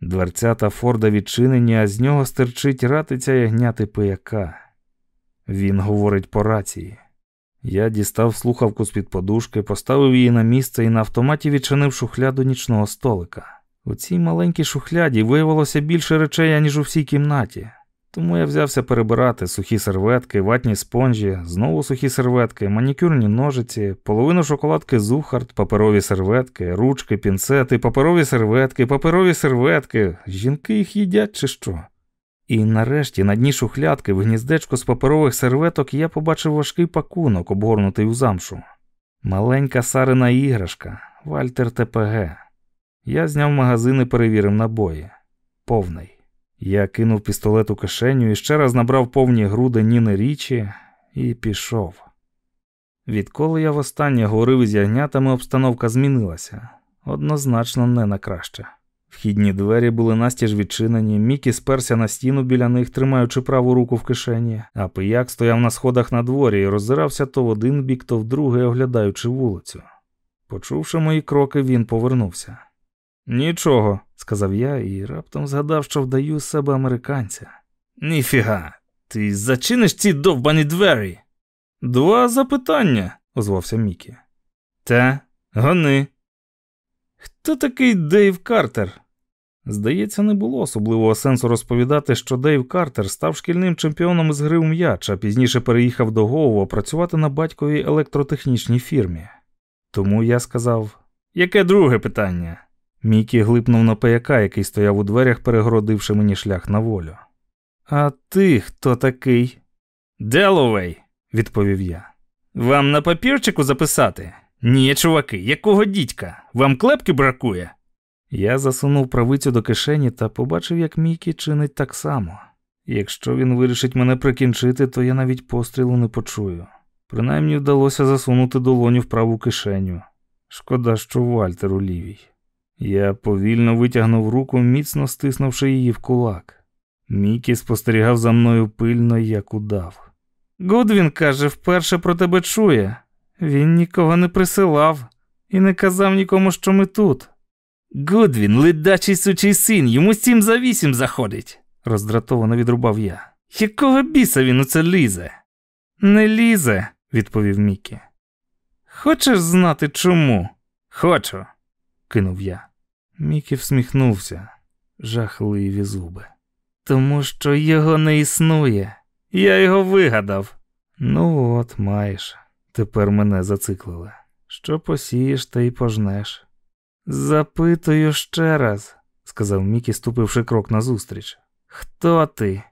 Дверцята Форда відчинені, а з нього стерчить ратиця ягняти пияка. Він говорить по рації. Я дістав слухавку з під подушки, поставив її на місце і на автоматі відчинив шухляду нічного столика. У цій маленькій шухляді виявилося більше речей, аніж у всій кімнаті. Тому я взявся перебирати сухі серветки, ватні спонжі, знову сухі серветки, манікюрні ножиці, половину шоколадки Зухард, паперові серветки, ручки, пінцети, паперові серветки, паперові серветки. Жінки їх їдять чи що? І нарешті на дні шухлядки в гніздечку з паперових серветок я побачив важкий пакунок, обгорнутий у замшу. Маленька сарина іграшка, Вальтер ТПГ. Я зняв магазин і перевірив набої. Повний. Я кинув пістолет у кишеню і ще раз набрав повні груди Ніни річі і пішов. Відколи я востаннє говорив із ягнятами, обстановка змінилася однозначно не на краще. Вхідні двері були настіж відчинені, Мікі сперся на стіну біля них, тримаючи праву руку в кишені, а пияк стояв на сходах на дворі і роззирався то в один бік, то в другий, оглядаючи вулицю. Почувши мої кроки, він повернувся. Нічого, сказав я і раптом згадав, що вдаю з себе американця. Ніфіга, ти зачиниш ці довбані двері? Два запитання, озвався Мікі. Та, гони. Хто такий Дейв Картер? Здається, не було особливого сенсу розповідати, що Дейв Картер став шкільним чемпіоном із гри у м'яч, а пізніше переїхав до Гоува працювати на батьковій електротехнічній фірмі. Тому я сказав: Яке друге питання? Мікі глипнув на паяка, який стояв у дверях, перегородивши мені шлях на волю. А ти хто такий? Деловей, відповів я. Вам на папірчику записати? Ні, чуваки, якого дідька? Вам клепки бракує? Я засунув правицю до кишені та побачив, як Мікі чинить так само. Якщо він вирішить мене прикінчити, то я навіть пострілу не почую. Принаймні вдалося засунути долоню в праву кишеню. Шкода, що Вальтер у лівій. Я повільно витягнув руку, міцно стиснувши її в кулак. Мікі спостерігав за мною пильно, як удав. Гудвін каже, вперше про тебе чує. Він нікого не присилав і не казав нікому, що ми тут. Гудвін, ледачий сучий син, йому сім за вісім заходить, роздратовано відрубав я. Якого біса він у це лізе? Не лізе, відповів Мікі. Хочеш знати чому? Хочу, кинув я. Мікі всміхнувся, жахливі зуби. Тому що його не існує. Я його вигадав. Ну от, маєш. Тепер мене зациклили. Що посієш, та й пожнеш. Запитую ще раз, сказав Мікі, ступивши крок назустріч. Хто ти?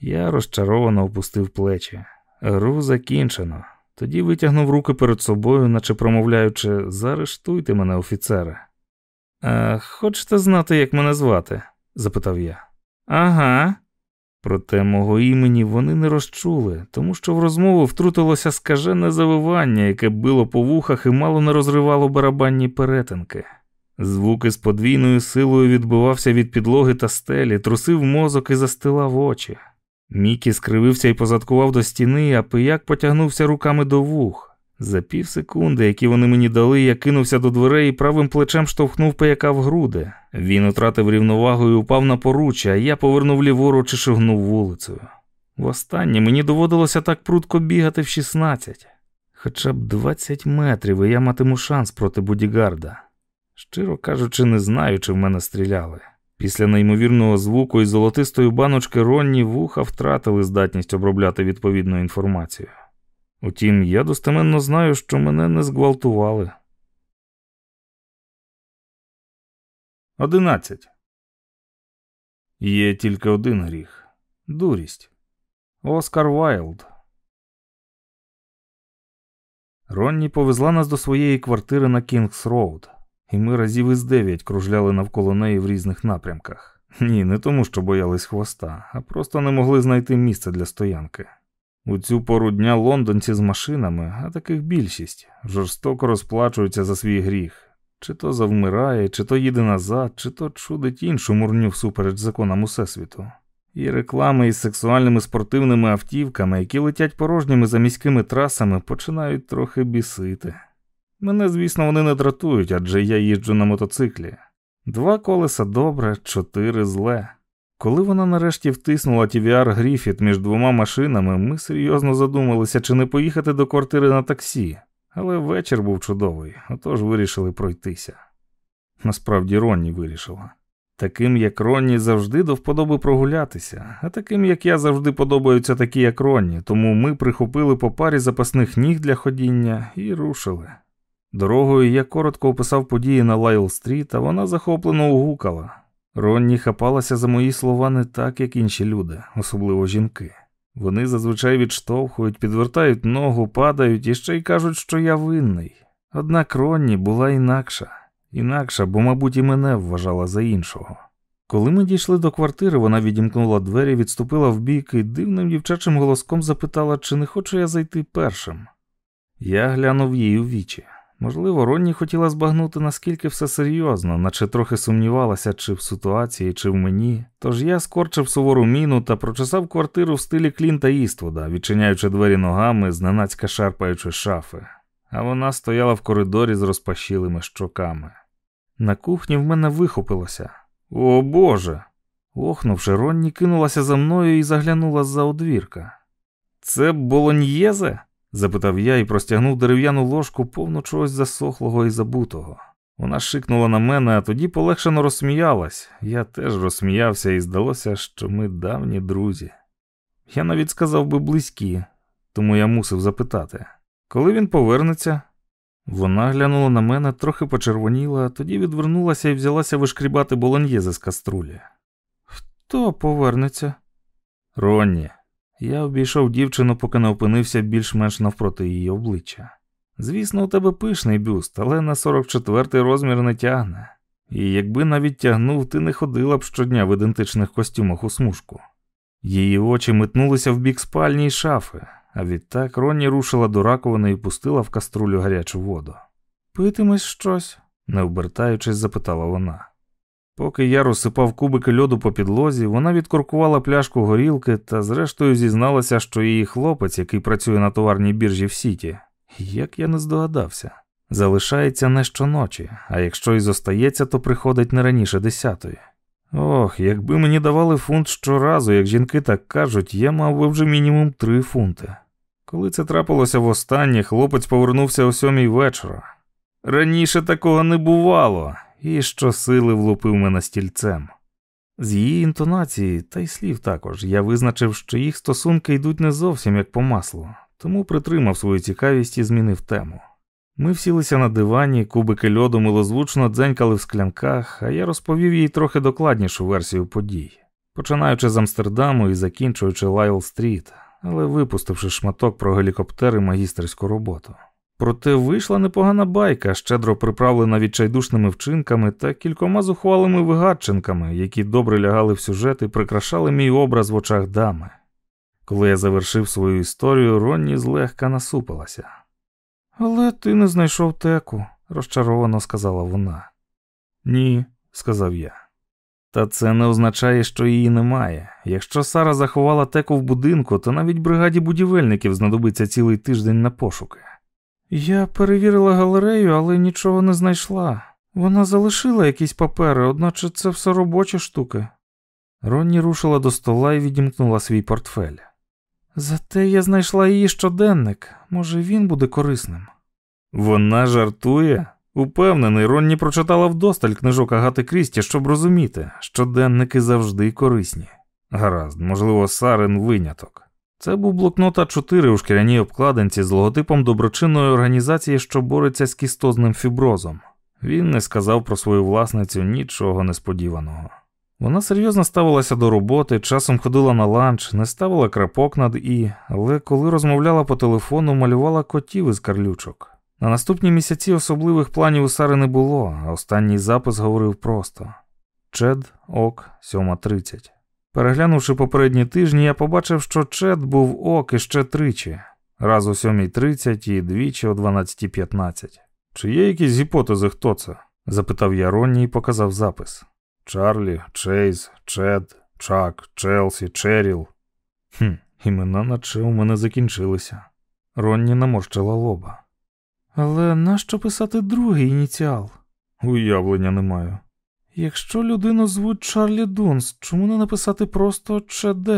Я розчаровано опустив плечі. Гру закінчено. Тоді витягнув руки перед собою, наче промовляючи, заарештуйте мене, офіцере. «А Хочете знати, як мене звати? запитав я. Ага. Проте мого імені вони не розчули, тому що в розмову втрутилося скажене завивання, яке било по вухах і мало не розривало барабанні перетинки. Звук із подвійною силою відбивався від підлоги та стелі, трусив мозок і застилав очі. Мікі скривився і позадкував до стіни, а пияк потягнувся руками до вух. За пів секунди, які вони мені дали, я кинувся до дверей і правим плечем штовхнув пияка в груди. Він втратив рівновагу і упав на поруччя, а я повернув ліворуч і шагнув вулицею. Востаннє мені доводилося так прудко бігати в 16. Хоча б 20 метрів, і я матиму шанс проти Будігарда. Щиро кажучи, не знаю, чи в мене стріляли. Після неймовірного звуку і золотистої баночки Ронні вуха втратили здатність обробляти відповідну інформацію. Утім, я достеменно знаю, що мене не зґвалтували. Одинадцять. Є тільки один гріх дурість. Оскар Вайлд. Ронні повезла нас до своєї квартири на Кінгс Роуд, і ми разів із дев'ять кружляли навколо неї в різних напрямках. Ні, не тому, що боялись хвоста, а просто не могли знайти місце для стоянки. У цю пору дня лондонці з машинами, а таких більшість, жорстоко розплачуються за свій гріх. Чи то завмирає, чи то їде назад, чи то чудить іншу дурню всупереч законам Усесвіту. І реклами із сексуальними спортивними автівками, які летять порожніми за міськими трасами, починають трохи бісити. Мене, звісно, вони не дратують, адже я їжджу на мотоциклі. Два колеса добре, чотири зле. Коли вона нарешті втиснула TVR Гріфіт між двома машинами, ми серйозно задумалися, чи не поїхати до квартири на таксі, але вечір був чудовий, отож вирішили пройтися. Насправді Ронні вирішила. Таким, як Ронні, завжди до вподоби прогулятися, а таким, як я, завжди подобаються такі, як Ронні, тому ми прихопили по парі запасних ніг для ходіння і рушили. Дорогою я коротко описав події на Лайл Стріт, а вона захоплено угукала. Ронні хапалася за мої слова не так, як інші люди, особливо жінки. Вони зазвичай відштовхують, підвертають ногу, падають і ще й кажуть, що я винний. Однак Ронні була інакша, інакша, бо, мабуть, і мене вважала за іншого. Коли ми дійшли до квартири, вона відімкнула двері, відступила вбік і дивним дівчачим голоском запитала, чи не хочу я зайти першим. Я глянув їй у вічі. Можливо, Ронні хотіла збагнути, наскільки все серйозно, наче трохи сумнівалася, чи в ситуації, чи в мені. Тож я скорчив сувору міну та прочесав квартиру в стилі Клінта Іствуда, відчиняючи двері ногами, зненацька шарпаючи шафи, а вона стояла в коридорі з розпашілими щоками. На кухні в мене вихопилося. О Боже! Охнувши, Ронні кинулася за мною і заглянула з за одвірка. Це болоньєзе? Запитав я і простягнув дерев'яну ложку повну чогось засохлого і забутого. Вона шикнула на мене, а тоді полегшено розсміялась. Я теж розсміявся і здалося, що ми давні друзі. Я навіть сказав би близькі, тому я мусив запитати, коли він повернеться? Вона глянула на мене, трохи почервоніла, а тоді відвернулася і взялася вишкрібати болоньєзи з каструлі. Хто повернеться? Ронні, я обійшов дівчину, поки не опинився більш-менш навпроти її обличчя. Звісно, у тебе пишний бюст, але на 44-й розмір не тягне. І якби навіть тягнув, ти не ходила б щодня в ідентичних костюмах у смужку. Її очі метнулися в бік спальні й шафи, а відтак Ронні рушила до раковини і пустила в каструлю гарячу воду. Питимось щось? не обертаючись, запитала вона. Поки я розсипав кубики льоду по підлозі, вона відкуркувала пляшку горілки та, зрештою, зізналася, що її хлопець, який працює на товарній біржі в Сіті, як я не здогадався, залишається не щоночі, а якщо і зостається, то приходить не раніше десятої. Ох, якби мені давали фунт щоразу, як жінки так кажуть, я мав би вже мінімум три фунти. Коли це трапилося востаннє, хлопець повернувся о сьомій вечора. Раніше такого не бувало і щосили влупив мене стільцем. З її інтонації та й слів також я визначив, що їх стосунки йдуть не зовсім як по маслу, тому притримав свою цікавість і змінив тему. Ми всілися на дивані, кубики льоду милозвучно дзенькали в склянках, а я розповів їй трохи докладнішу версію подій, починаючи з Амстердаму і закінчуючи Лайл Стріт, але випустивши шматок про гелікоптер і магістерську роботу. Проте вийшла непогана байка, щедро приправлена відчайдушними вчинками та кількома зухвалими вигадчинками, які добре лягали в сюжет і прикрашали мій образ в очах дами. Коли я завершив свою історію, Ронні злегка насупилася. Але ти не знайшов теку, розчаровано сказала вона. Ні, сказав я. Та це не означає, що її немає. Якщо Сара заховала теку в будинку, то навіть бригаді будівельників знадобиться цілий тиждень на пошуки. Я перевірила галерею, але нічого не знайшла. Вона залишила якісь папери, одначе це все робочі штуки. Ронні рушила до стола і відімкнула свій портфель. Зате я знайшла її щоденник, може, він буде корисним. Вона жартує? Упевнений, Ронні прочитала вдосталь книжок Агати Крісті, щоб розуміти, щоденники завжди корисні. Гаразд, можливо, Сарин виняток. Це був блокнот А4 у шкіряній обкладинці з логотипом доброчинної організації, що бореться з кістозним фіброзом. Він не сказав про свою власницю нічого несподіваного. Вона серйозно ставилася до роботи, часом ходила на ланч, не ставила крапок над і, але коли розмовляла по телефону, малювала котів із карлючок. На наступні місяці особливих планів у Сари не було, а останній запис говорив просто: Чед ок, 7.30. Переглянувши попередні тижні, я побачив, що Чед був ок іще тричі, раз о 7.30 і двічі о 12.15. Чи є якісь гіпотези, хто це? запитав я Ронні і показав запис. Чарлі, Чейз, Чед, Чак, Челсі, Черіл. Хм, імена наче у мене закінчилися. Ронні наморщила лоба. Але нащо писати другий ініціал? Уявлення не маю. Якщо людину звуть Чарлі Дунс, чому не написати просто ЧД?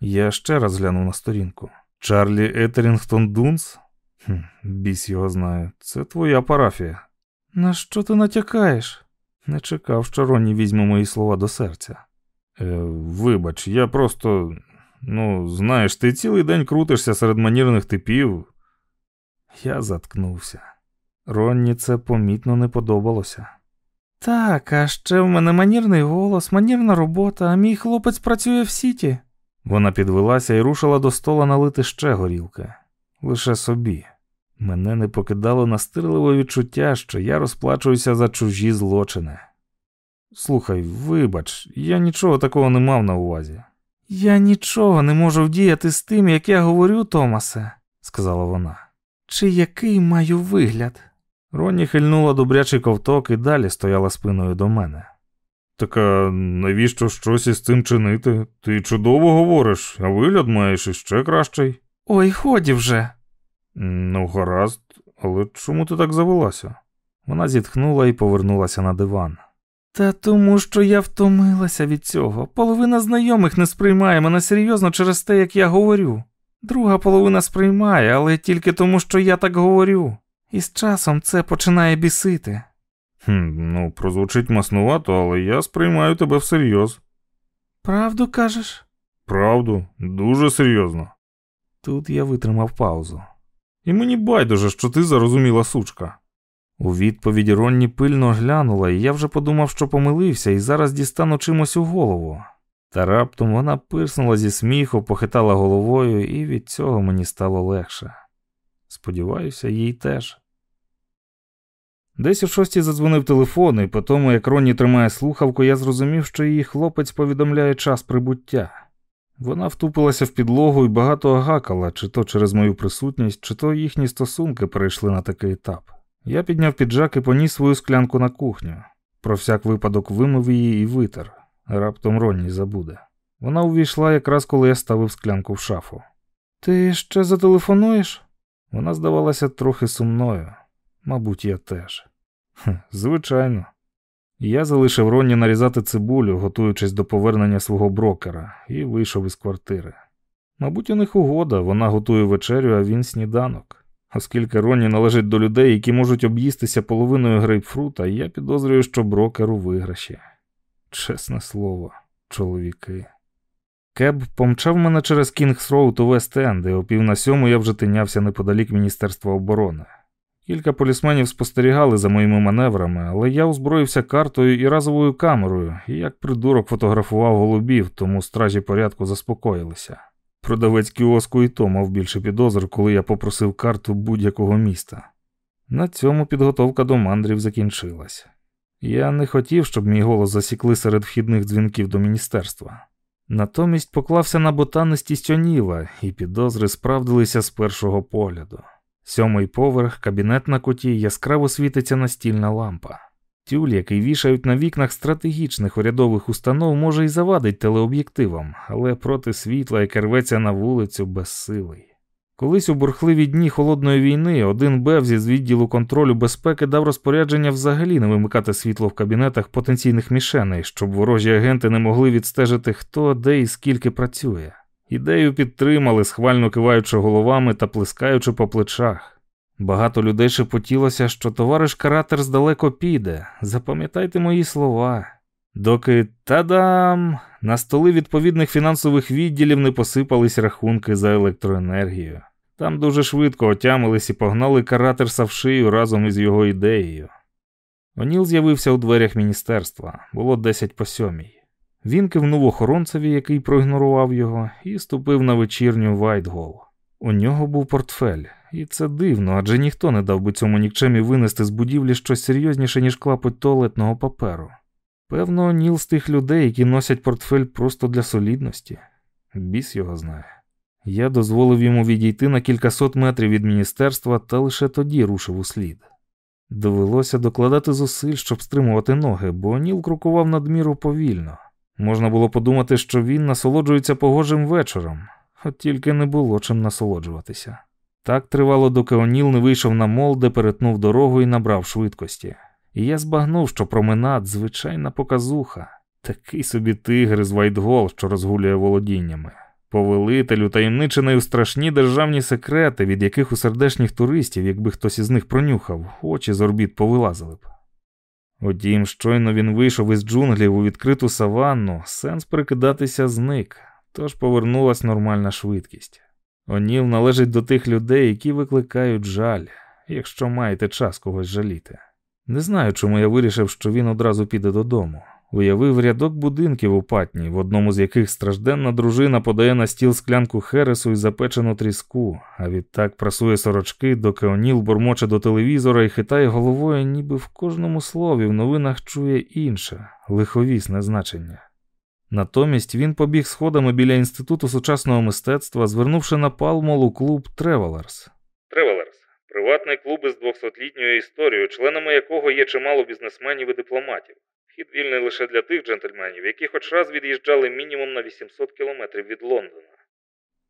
Я ще раз глянув на сторінку. Чарлі Етерінгтон Дунс? Хм, Біс його знає. Це твоя парафія. На що ти натякаєш? Не чекав, що Ронні візьме мої слова до серця. Е, Вибач, я просто. Ну, знаєш, ти цілий день крутишся серед манірних типів. Я заткнувся. Ронні це помітно не подобалося. Так, а ще в мене манірний голос, манірна робота, а мій хлопець працює в сіті. Вона підвелася і рушила до стола налити ще горілки. Лише собі. Мене не покидало настирливе відчуття, що я розплачуюся за чужі злочини. Слухай, вибач, я нічого такого не мав на увазі. Я нічого не можу вдіяти з тим, як я говорю, Томасе, сказала вона. Чи який маю вигляд? Ронні хильнула добрячий ковток і далі стояла спиною до мене. Так а навіщо щось із цим чинити? Ти чудово говориш, а вигляд маєш іще кращий. Ой, ході вже. Ну, гаразд, але чому ти так завелася? Вона зітхнула і повернулася на диван. Та тому, що я втомилася від цього. Половина знайомих не сприймає мене серйозно через те, як я говорю. Друга половина сприймає, але тільки тому, що я так говорю. І з часом це починає бісити. «Хм, Ну, прозвучить маснувато, але я сприймаю тебе всерйоз. Правду кажеш? Правду, дуже серйозно. Тут я витримав паузу. І мені байдуже, що ти зарозуміла сучка. У відповідь Ронні пильно глянула, і я вже подумав, що помилився, і зараз дістану чимось у голову. Та раптом вона пирснула зі сміху, похитала головою, і від цього мені стало легше. Сподіваюся, їй теж. Десь о шостій задзвонив телефон, і по тому, як Ронні тримає слухавку, я зрозумів, що її хлопець повідомляє час прибуття. Вона втупилася в підлогу і багато гакала, чи то через мою присутність, чи то їхні стосунки перейшли на такий етап. Я підняв піджак і поніс свою склянку на кухню. Про всяк випадок вимив її і витер. Раптом Ронні забуде. Вона увійшла якраз коли я ставив склянку в шафу. Ти ще зателефонуєш? Вона здавалася трохи сумною. Мабуть, я теж. Звичайно. Я залишив Ронні нарізати цибулю, готуючись до повернення свого брокера, і вийшов із квартири. Мабуть, у них угода, вона готує вечерю, а він сніданок. Оскільки Ронні належить до людей, які можуть об'їстися половиною грейпфрута, я підозрюю, що брокер у виграші. Чесне слово, чоловіки. Кеб помчав мене через Кінгс Роуд у Вест-Енд, і о пів на сьому я вже тинявся неподалік Міністерства оборони. Кілька полісменів спостерігали за моїми маневрами, але я озброївся картою і разовою камерою, і як придурок фотографував голубів, тому стражі порядку заспокоїлися. Продавець кіоску і то мав більше підозр, коли я попросив карту будь-якого міста. На цьому підготовка до мандрів закінчилась. Я не хотів, щоб мій голос засікли серед вхідних дзвінків до міністерства. Натомість поклався на ботанистість Оніла, і підозри справдилися з першого погляду. Сьомий поверх, кабінет на куті, яскраво світиться настільна лампа. Тюль, який вішають на вікнах стратегічних урядових установ, може і завадить телеоб'єктивам, але проти світла, яке рветься на вулицю, безсилий. Колись у бурхливі дні холодної війни один Бевзі з відділу контролю безпеки дав розпорядження взагалі не вимикати світло в кабінетах потенційних мішеней, щоб ворожі агенти не могли відстежити, хто де і скільки працює. Ідею підтримали, схвально киваючи головами та плескаючи по плечах. Багато людей шепотілося, що товариш Каратер здалеко піде. Запам'ятайте мої слова. Доки та-дам! на столи відповідних фінансових відділів не посипались рахунки за електроенергію. Там дуже швидко отямились і погнали каратерса в шию разом із його ідеєю. Оніл з'явився у дверях міністерства, було 10 по сьомій. Він кивнув охоронцеві, який проігнорував його, і ступив на вечірню Вайтгол. У нього був портфель, і це дивно, адже ніхто не дав би цьому нікчемі винести з будівлі щось серйозніше, ніж клапоть туалетного паперу. Певно, Ніл з тих людей, які носять портфель просто для солідності. Біс його знає. Я дозволив йому відійти на кількасот метрів від міністерства та лише тоді рушив у слід. Довелося докладати зусиль, щоб стримувати ноги, бо Ніл крокував надміру повільно. Можна було подумати, що він насолоджується погожим вечором, от тільки не було чим насолоджуватися. Так тривало, доки Оніл не вийшов на мол, де перетнув дорогу і набрав швидкості. І я збагнув, що променад звичайна показуха, такий собі тигр з Вайтгол, що розгулює володіннями. Повелителю таємничений у страшні державні секрети, від яких у сердешніх туристів, якби хтось із них пронюхав, очі з орбіт повилазили б. Утім, щойно він вийшов із джунглів у відкриту саванну, сенс прикидатися зник, тож повернулась нормальна швидкість. Оніл належить до тих людей, які викликають жаль, якщо маєте час когось жаліти. Не знаю, чому я вирішив, що він одразу піде додому. Уявив рядок будинків у Патні, в одному з яких стражденна дружина подає на стіл склянку хересу і запечену тріску, а відтак прасує сорочки, доки Оніл бормоче до телевізора і хитає головою, ніби в кожному слові в новинах чує інше, лиховісне значення. Натомість він побіг сходами біля інституту сучасного мистецтва, звернувши на Палмол у клуб Тревелерс. Тревелерс приватний клуб із 200-літньою історією, членами якого є чимало бізнесменів і дипломатів. Вхід вільний лише для тих джентльменів, які хоч раз від'їжджали мінімум на 800 кілометрів від Лондона.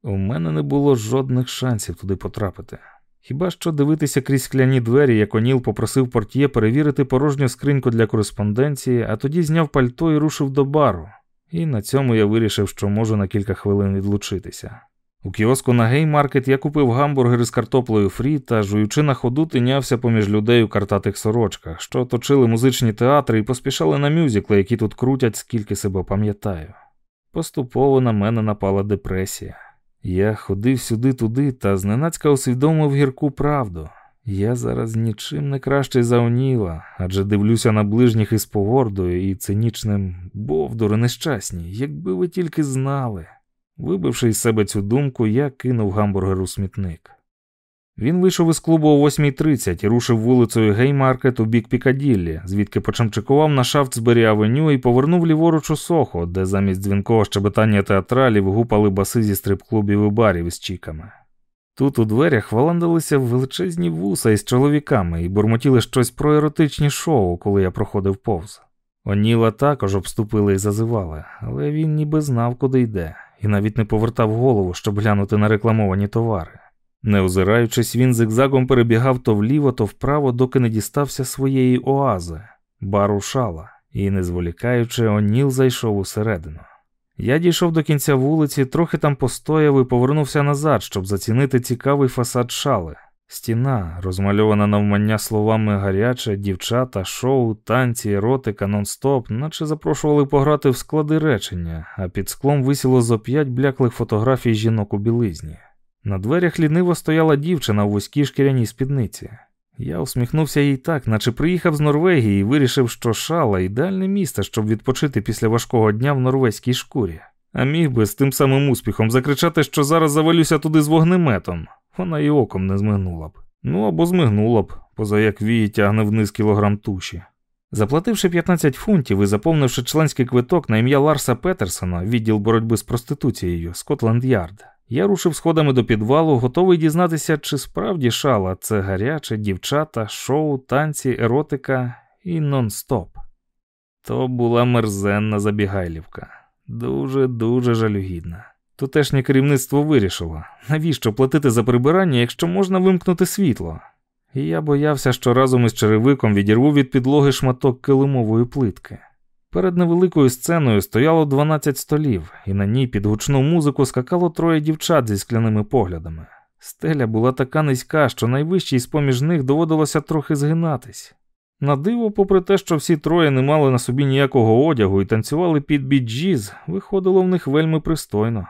У мене не було жодних шансів туди потрапити. Хіба що дивитися крізь скляні двері, як Оніл попросив портьє перевірити порожню скриньку для кореспонденції, а тоді зняв пальто і рушив до бару. І на цьому я вирішив, що можу на кілька хвилин відлучитися. У кіоску на Геймаркет я купив гамбургери з картоплею фрі та жуючи на ходу тинявся поміж людей у картатих сорочках, що оточили музичні театри і поспішали на мюзикли, які тут крутять, скільки себе пам'ятаю. Поступово на мене напала депресія. Я ходив сюди-туди та зненацька усвідомив гірку правду. Я зараз нічим не кращий за Оніла, адже дивлюся на ближніх із погордою і цинічним бовдури нещасні, якби ви тільки знали. Вибивши із себе цю думку, я кинув гамбургер у смітник. Він вийшов із клубу о 8.30 і рушив вулицею Геймаркет у бік Пікаділлі, звідки почамчикував на Шафтсбері авеню і повернув ліворуч у Сохо, де замість дзвінкового щебетання театралів гупали баси зі стрип-клубів і барів із чіками. Тут у дверях валандилися величезні вуса із чоловіками і бурмотіли щось про еротичні шоу, коли я проходив повз. Оніла також обступили і зазивали, але він ніби знав, куди йде, і навіть не повертав голову, щоб глянути на рекламовані товари. Не озираючись, він зигзагом перебігав то вліво, то вправо, доки не дістався своєї оази, бару шала, і, не зволікаючи, Оніл зайшов усередину. Я дійшов до кінця вулиці, трохи там постояв і повернувся назад, щоб зацінити цікавий фасад шали. Стіна, розмальована навмання словами гаряче, дівчата, шоу, танці, еротика, нон-стоп, наче запрошували пограти в склади речення, а під склом висіло зо п'ять бляклих фотографій жінок у білизні. На дверях ліниво стояла дівчина у вузькій шкіряній спідниці. Я усміхнувся їй так, наче приїхав з Норвегії і вирішив, що шала ідеальне місце, щоб відпочити після важкого дня в норвезькій шкурі. А міг би з тим самим успіхом закричати, що зараз завалюся туди з вогнеметом. Вона й оком не змигнула б. Ну або змигнула б, поза як вії тягне вниз кілограм туші. Заплативши 15 фунтів і заповнивши членський квиток на ім'я Ларса Петерсона, відділ боротьби з проституцією, Скотланд Ярд, я рушив сходами до підвалу, готовий дізнатися, чи справді шала це гаряче, дівчата, шоу, танці, еротика і нон-стоп. То була мерзенна забігайлівка, дуже-дуже жалюгідна. Тутешнє керівництво вирішило, навіщо платити за прибирання, якщо можна вимкнути світло. І я боявся, що разом із черевиком відірву від підлоги шматок килимової плитки. Перед невеликою сценою стояло 12 столів, і на ній під гучну музику скакало троє дівчат зі скляними поглядами. Стеля була така низька, що найвищій з поміж них доводилося трохи згинатись. На диво, попри те, що всі троє не мали на собі ніякого одягу і танцювали під біджіз, виходило в них вельми пристойно.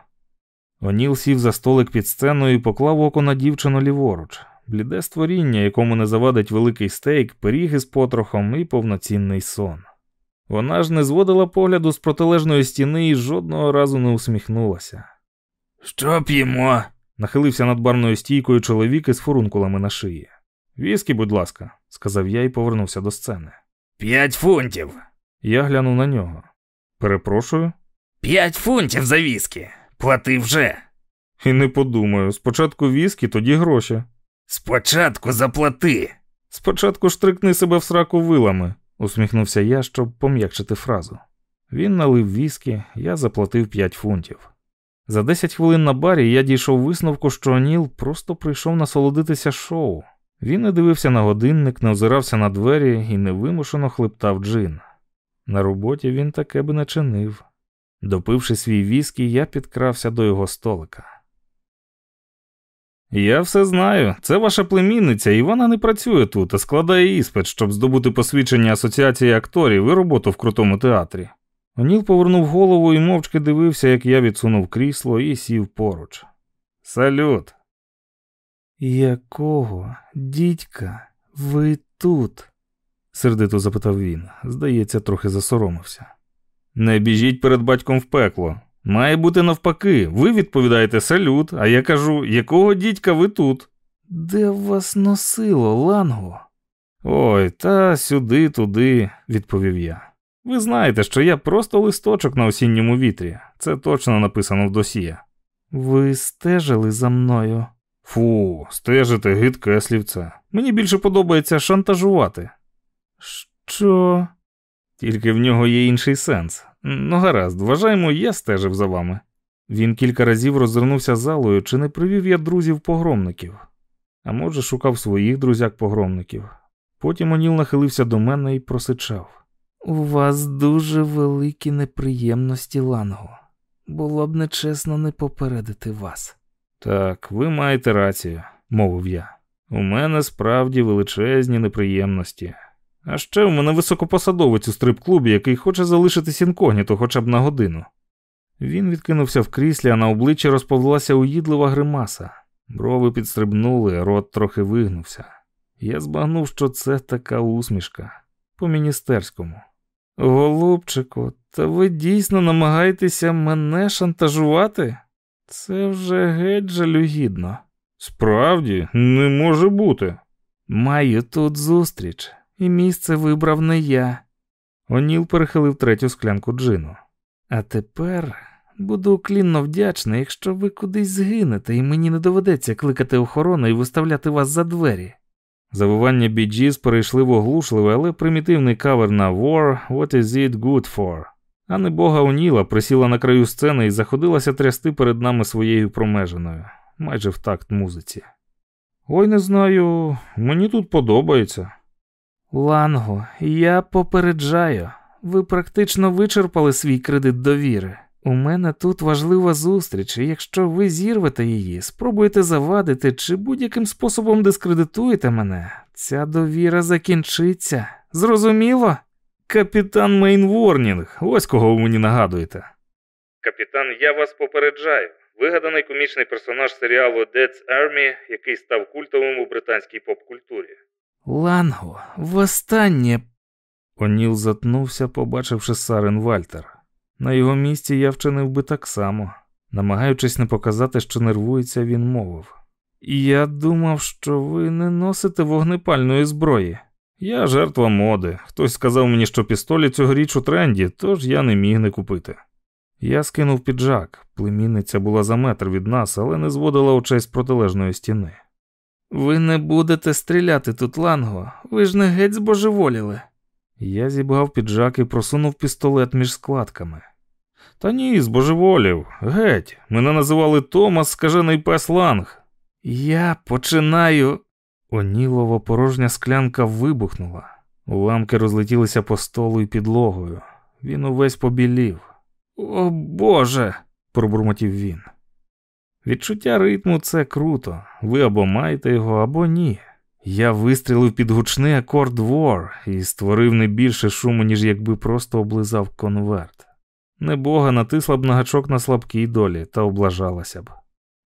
Оніл сів за столик під сценою і поклав око на дівчину ліворуч, бліде створіння, якому не завадить великий стейк, пиріг із потрохом і повноцінний сон. Вона ж не зводила погляду з протилежної стіни і жодного разу не усміхнулася. Що п'ємо? нахилився над барною стійкою чоловік із фурункулами на шиї. Віскі, будь ласка, сказав я і повернувся до сцени. П'ять фунтів. Я глянув на нього. Перепрошую. П'ять фунтів за віскі. Плати вже. І не подумаю, спочатку віскі, тоді гроші. Спочатку заплати. Спочатку штрикни себе в сраку вилами, усміхнувся я, щоб пом'якшити фразу. Він налив віскі, я заплатив 5 фунтів. За 10 хвилин на барі я дійшов висновку, що Оніл просто прийшов насолодитися шоу. Він не дивився на годинник, не озирався на двері і невимушено хлептав джин. На роботі він таке би не чинив. Допивши свій віскі, я підкрався до його столика. Я все знаю. Це ваша племінниця, і вона не працює тут, а складає іспит, щоб здобути посвідчення асоціації акторів і роботу в крутому театрі. Оніл повернув голову і мовчки дивився, як я відсунув крісло і сів поруч. Салют. Якого, дідька, ви тут? сердито запитав він. Здається, трохи засоромився. Не біжіть перед батьком в пекло. Має бути навпаки, ви відповідаєте салют, а я кажу, якого дідька ви тут? Де вас носило, ланго? Ой, та сюди, туди, відповів я. Ви знаєте, що я просто листочок на осінньому вітрі. Це точно написано в досія. Ви стежили за мною? Фу, стежите гидке слівце. Мені більше подобається шантажувати. Що? Тільки в нього є інший сенс. Ну, гаразд, вважаємо, я стежив за вами. Він кілька разів розвернувся залою, чи не привів я друзів погромників, а може, шукав своїх друзяк погромників. Потім Оніл нахилився до мене і просичав. У вас дуже великі неприємності, Ланго. Було б нечесно не попередити вас. Так, ви маєте рацію, мовив я. У мене справді величезні неприємності. А ще у мене високопосадовець у стрип-клубі, який хоче залишитись інкогніто хоча б на годину. Він відкинувся в кріслі, а на обличчі розповлася уїдлива гримаса. Брови підстрибнули, рот трохи вигнувся. Я збагнув, що це така усмішка по міністерському. Голубчику, та ви дійсно намагаєтеся мене шантажувати? Це вже геть жалюгідно. Справді, не може бути. Маю тут зустріч і місце вибрав не я. Оніл перехилив третю склянку джину. А тепер буду уклінно вдячний, якщо ви кудись згинете, і мені не доведеться кликати охорону і виставляти вас за двері. Завивання біджіз перейшли в оглушливий, але примітивний кавер на War, What is it good for? А не бога Оніла присіла на краю сцени і заходилася трясти перед нами своєю промеженою, майже в такт музиці. Ой, не знаю, мені тут подобається. Ланго, я попереджаю, ви практично вичерпали свій кредит довіри. У мене тут важлива зустріч, і якщо ви зірвете її, спробуєте завадити чи будь-яким способом дискредитуєте мене, ця довіра закінчиться. Зрозуміло? Капітан Мейнворнінг, ось кого ви мені нагадуєте. Капітан, я вас попереджаю. Вигаданий комічний персонаж серіалу Dead's Army, який став культовим у британській поп-культурі. Ланго, востаннє. Оніл затнувся, побачивши Сарен Вальтер. На його місці я вчинив би так само. Намагаючись не показати, що нервується, він мовив. Я думав, що ви не носите вогнепальної зброї. Я жертва моди. Хтось сказав мені, що пістолі цьогоріч у тренді, тож я не міг не купити. Я скинув піджак. Племінниця була за метр від нас, але не зводила очей з протилежної стіни. Ви не будете стріляти тут, Ланго, ви ж не геть збожеволіли. Я зібгав піджак і просунув пістолет між складками. Та ні, збожеволів, геть, мене називали Томас скажений пес Ланг. Я починаю. Онілова порожня склянка вибухнула. Уламки розлетілися по столу і підлогою. Він увесь побілів. О Боже, пробурмотів він. Відчуття ритму це круто. Ви або маєте його, або ні. Я вистрілив під гучний акорд War і створив не більше шуму, ніж якби просто облизав конверт. Небога натисла б на гачок на слабкій долі та облажалася б.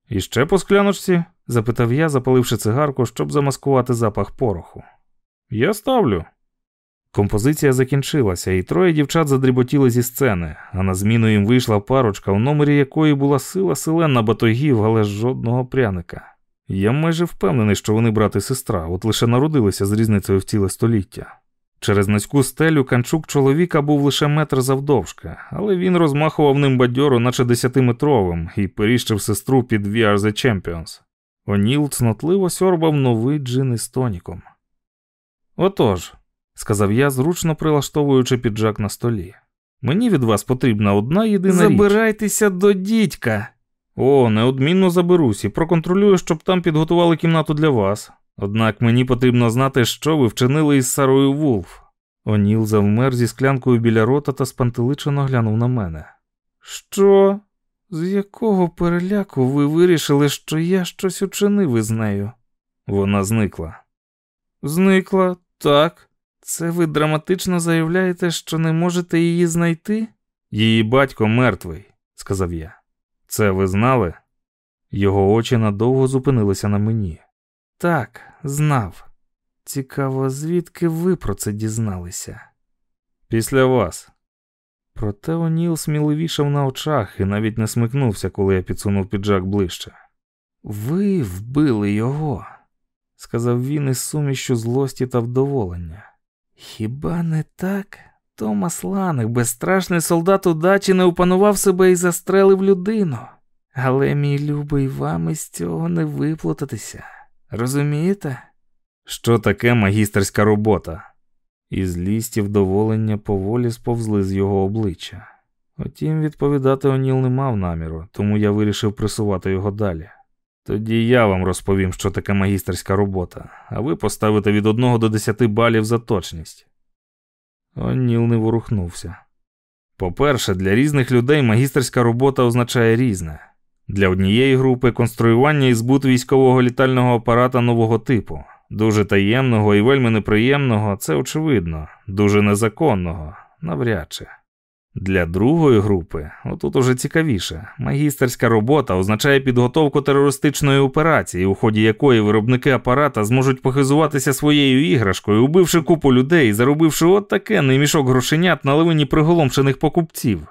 І ще по скляночці? запитав я, запаливши цигарку, щоб замаскувати запах пороху. Я ставлю. Композиція закінчилася, і троє дівчат задріботіли зі сцени, а на зміну їм вийшла парочка, у номері якої була сила селена батогів, але жодного пряника. Я майже впевнений, що вони брат і сестра, от лише народилися з різницею в ціле століття. Через низьку стелю канчук чоловіка був лише метр завдовжки, але він розмахував ним бадьоро, наче десятиметровим, і періщив сестру під «We are the Champions». Оніл цнотливо сьорбав новий джин із тоніком. Отож, сказав я, зручно прилаштовуючи піджак на столі. Мені від вас потрібна одна єдина річ. Забирайтеся до дідька. О, неодмінно заберусь і проконтролюю, щоб там підготували кімнату для вас. Однак мені потрібно знати, що ви вчинили із Сарою Вулф. Оніл завмер зі склянкою біля рота та спантеличено глянув на мене. Що? З якого переляку ви вирішили, що я щось учинив із нею? Вона зникла. Зникла, так. Це ви драматично заявляєте, що не можете її знайти? Її батько мертвий, сказав я. Це ви знали? Його очі надовго зупинилися на мені. Так, знав. Цікаво, звідки ви про це дізналися? Після вас. Проте Оніл сміливішав на очах і навіть не смикнувся, коли я підсунув піджак ближче. Ви вбили його, сказав він із сумішю злості та вдоволення. Хіба не так? Томас Ланик, безстрашний солдат удачі, не опанував себе і застрелив людину. Але, мій любий, вам із цього не виплутатися. Розумієте? Що таке магістерська робота? І злість і вдоволення поволі сповзли з його обличчя. Втім, відповідати Оніл не мав наміру, тому я вирішив присувати його далі. Тоді я вам розповім, що таке магістерська робота, а ви поставите від 1 до 10 балів за точність. Оніл не ворухнувся. По-перше, для різних людей магістерська робота означає різне. Для однієї групи конструювання і збут військового літального апарата нового типу, дуже таємного і вельми неприємного, це очевидно, дуже незаконного, навряд чи. Для другої групи, отут уже цікавіше, магістерська робота означає підготовку терористичної операції, у ході якої виробники апарата зможуть похизуватися своєю іграшкою, убивши купу людей, заробивши от таке мішок грошенят на ливині приголомшених покупців.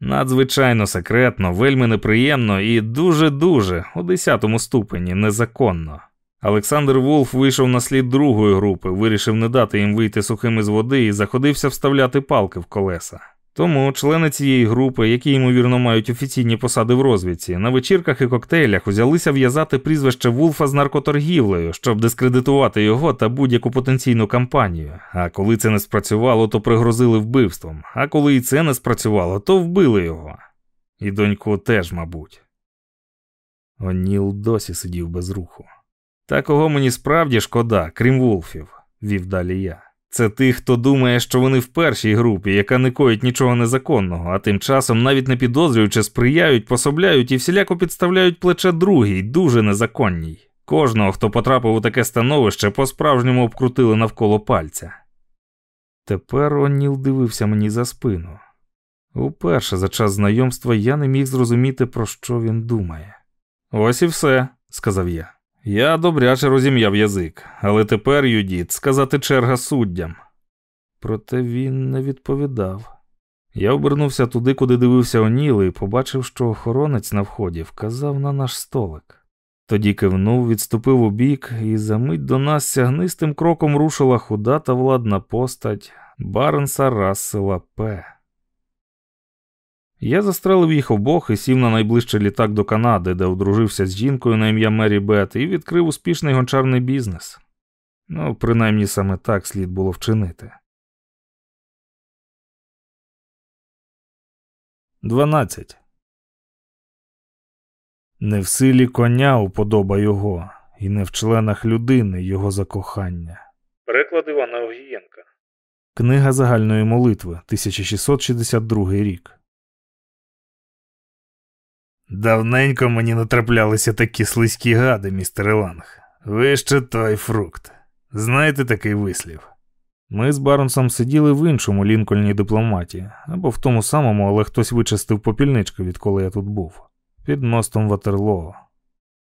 Надзвичайно секретно, вельми неприємно і дуже-дуже у десятому ступені незаконно. Олександр Волф вийшов на слід другої групи, вирішив не дати їм вийти сухими з води і заходився вставляти палки в колеса. Тому члени цієї групи, які ймовірно мають офіційні посади в розвідці, на вечірках і коктейлях узялися в'язати прізвище Вулфа з наркоторгівлею, щоб дискредитувати його та будь-яку потенційну кампанію. А коли це не спрацювало, то пригрозили вбивством. А коли і це не спрацювало, то вбили його. І доньку теж, мабуть. Оніл досі сидів без руху. Та кого мені справді шкода, крім Вулфів, вів далі я. Це тих, хто думає, що вони в першій групі, яка не коїть нічого незаконного, а тим часом, навіть не підозрюючи, сприяють, пособляють і всіляко підставляють плече другій, дуже незаконній. Кожного, хто потрапив у таке становище, по-справжньому обкрутили навколо пальця. Тепер Оніл дивився мені за спину. Уперше за час знайомства я не міг зрозуміти, про що він думає. Ось і все, сказав я. Я добряче розім'яв язик, але тепер, Юдіт, сказати черга суддям. Проте він не відповідав. Я обернувся туди, куди дивився Оніл, і побачив, що охоронець на вході вказав на наш столик. Тоді кивнув, відступив у бік, і за мить до нас сягнистим кроком рушила худа та владна постать Барнса Рассела П. Я застрелив їх обох і сів на найближчий літак до Канади, де одружився з жінкою на ім'я Мері Бет, і відкрив успішний гончарний бізнес. Ну, принаймні саме так слід було вчинити. 12. Не в силі коня уподоба його, і не в членах людини його закохання. Переклад Івана Огієнка. Книга загальної молитви 1662 рік. Давненько мені натраплялися такі слизькі гади, містер Ланг. Ви ще той фрукт. Знаєте такий вислів? Ми з Барнсом сиділи в іншому лінкольній дипломаті, або в тому самому, але хтось вичистив попільнички, відколи я тут був, під мостом Ватерлоо.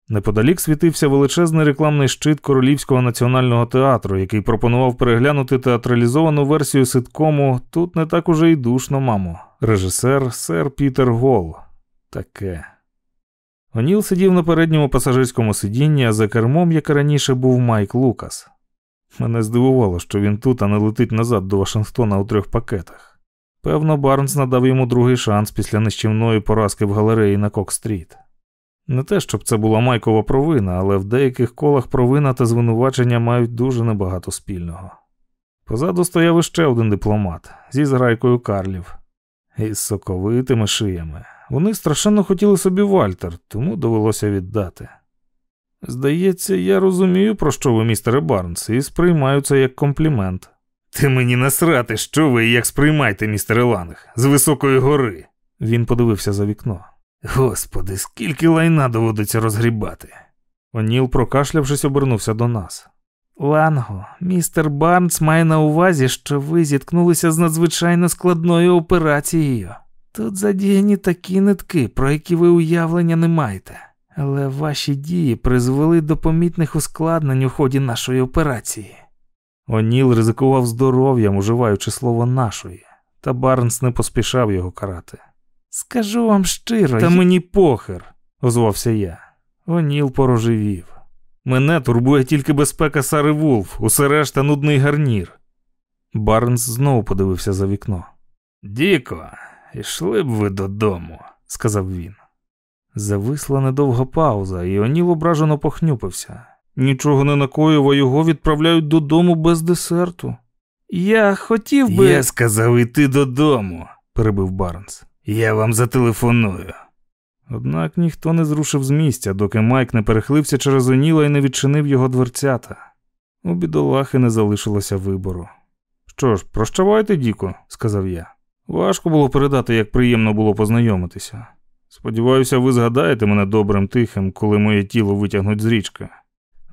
Неподалік світився величезний рекламний щит Королівського національного театру, який пропонував переглянути театралізовану версію ситкому Тут не так уже й душно, мамо. Режисер сер Пітер Гол. Таке. Оніл сидів на передньому пасажирському сидінні, а за кермом, як і раніше, був Майк Лукас. Мене здивувало, що він тут, а не летить назад до Вашингтона у трьох пакетах. Певно, Барнс надав йому другий шанс після нищівної поразки в галереї на Кок-стріт. Не те, щоб це була Майкова провина, але в деяких колах провина та звинувачення мають дуже небагато спільного. Позаду стояв іще один дипломат зі зграйкою Карлів із соковитими шиями. Вони страшенно хотіли собі Вальтер, тому довелося віддати. Здається, я розумію, про що ви, містере Барнс, і сприймаю це як комплімент. Ти мені насрати, що ви і як сприймаєте, містере Ланг, з високої гори. Він подивився за вікно. Господи, скільки лайна доводиться розгрібати. Оніл, прокашлявшись, обернувся до нас. Ланго, містер Барнс має на увазі, що ви зіткнулися з надзвичайно складною операцією. Тут задіяні такі нитки, про які ви уявлення не маєте, але ваші дії призвели до помітних ускладнень у ході нашої операції. Оніл ризикував здоров'ям, уживаючи слово нашої, та Барнс не поспішав його карати. Скажу вам щиро, та мені похер, озвався я. Оніл порожевів. Мене турбує тільки безпека Сари Вулф, усе решта нудний гарнір. Барнс знову подивився за вікно. Діко, ішли б ви додому, сказав він. Зависла недовга пауза, і Оніл ображено похнюпився. Нічого не накоїв, а його відправляють додому без десерту. Я хотів би. Я сказав іти додому, перебив Барнс. Я вам зателефоную. Однак ніхто не зрушив з місця, доки Майк не перехлився через Оніла і не відчинив його дверцята. У бідолахи не залишилося вибору. Що ж, прощавайте, Діко, сказав я. Важко було передати, як приємно було познайомитися. Сподіваюся, ви згадаєте мене добрим тихим, коли моє тіло витягнуть з річки.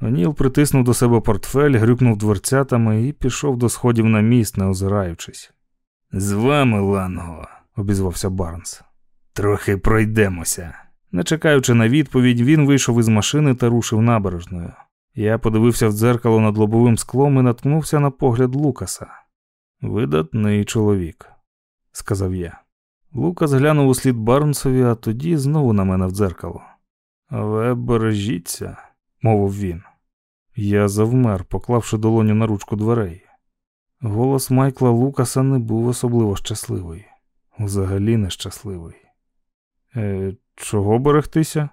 Оніл притиснув до себе портфель, грюкнув дверцятами і пішов до сходів на міст, не озираючись. З вами, Ланго, обізвався Барнс. Трохи пройдемося. Не чекаючи на відповідь, він вийшов із машини та рушив набережною. Я подивився в дзеркало над лобовим склом і наткнувся на погляд Лукаса. Видатний чоловік, сказав я. Лукас глянув у слід Барнсові, а тоді знову на мене в дзеркало. Але бережіться, мовив він. Я завмер, поклавши долоню на ручку дверей. Голос Майкла Лукаса не був особливо щасливий, взагалі нещасливий. Е, Чого берегтися?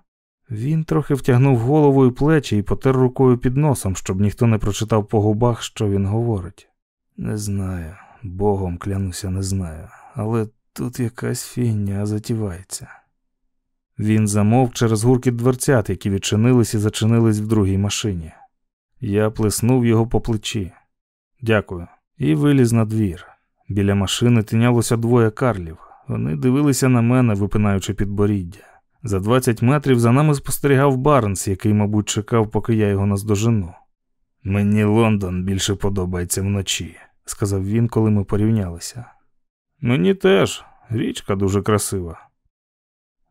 Він трохи втягнув голову і плечі і потер рукою під носом, щоб ніхто не прочитав по губах, що він говорить. Не знаю, богом клянуся, не знаю, але тут якась фігня затівається. Він замовк через гуркіт дверцят, які відчинились і зачинились в другій машині. Я плеснув його по плечі. Дякую. І виліз на двір. Біля машини тинялося двоє карлів. Вони дивилися на мене, випинаючи підборіддя. За 20 метрів за нами спостерігав Барнс, який, мабуть, чекав, поки я його наздожену. Мені Лондон більше подобається вночі, сказав він, коли ми порівнялися. Мені теж річка дуже красива.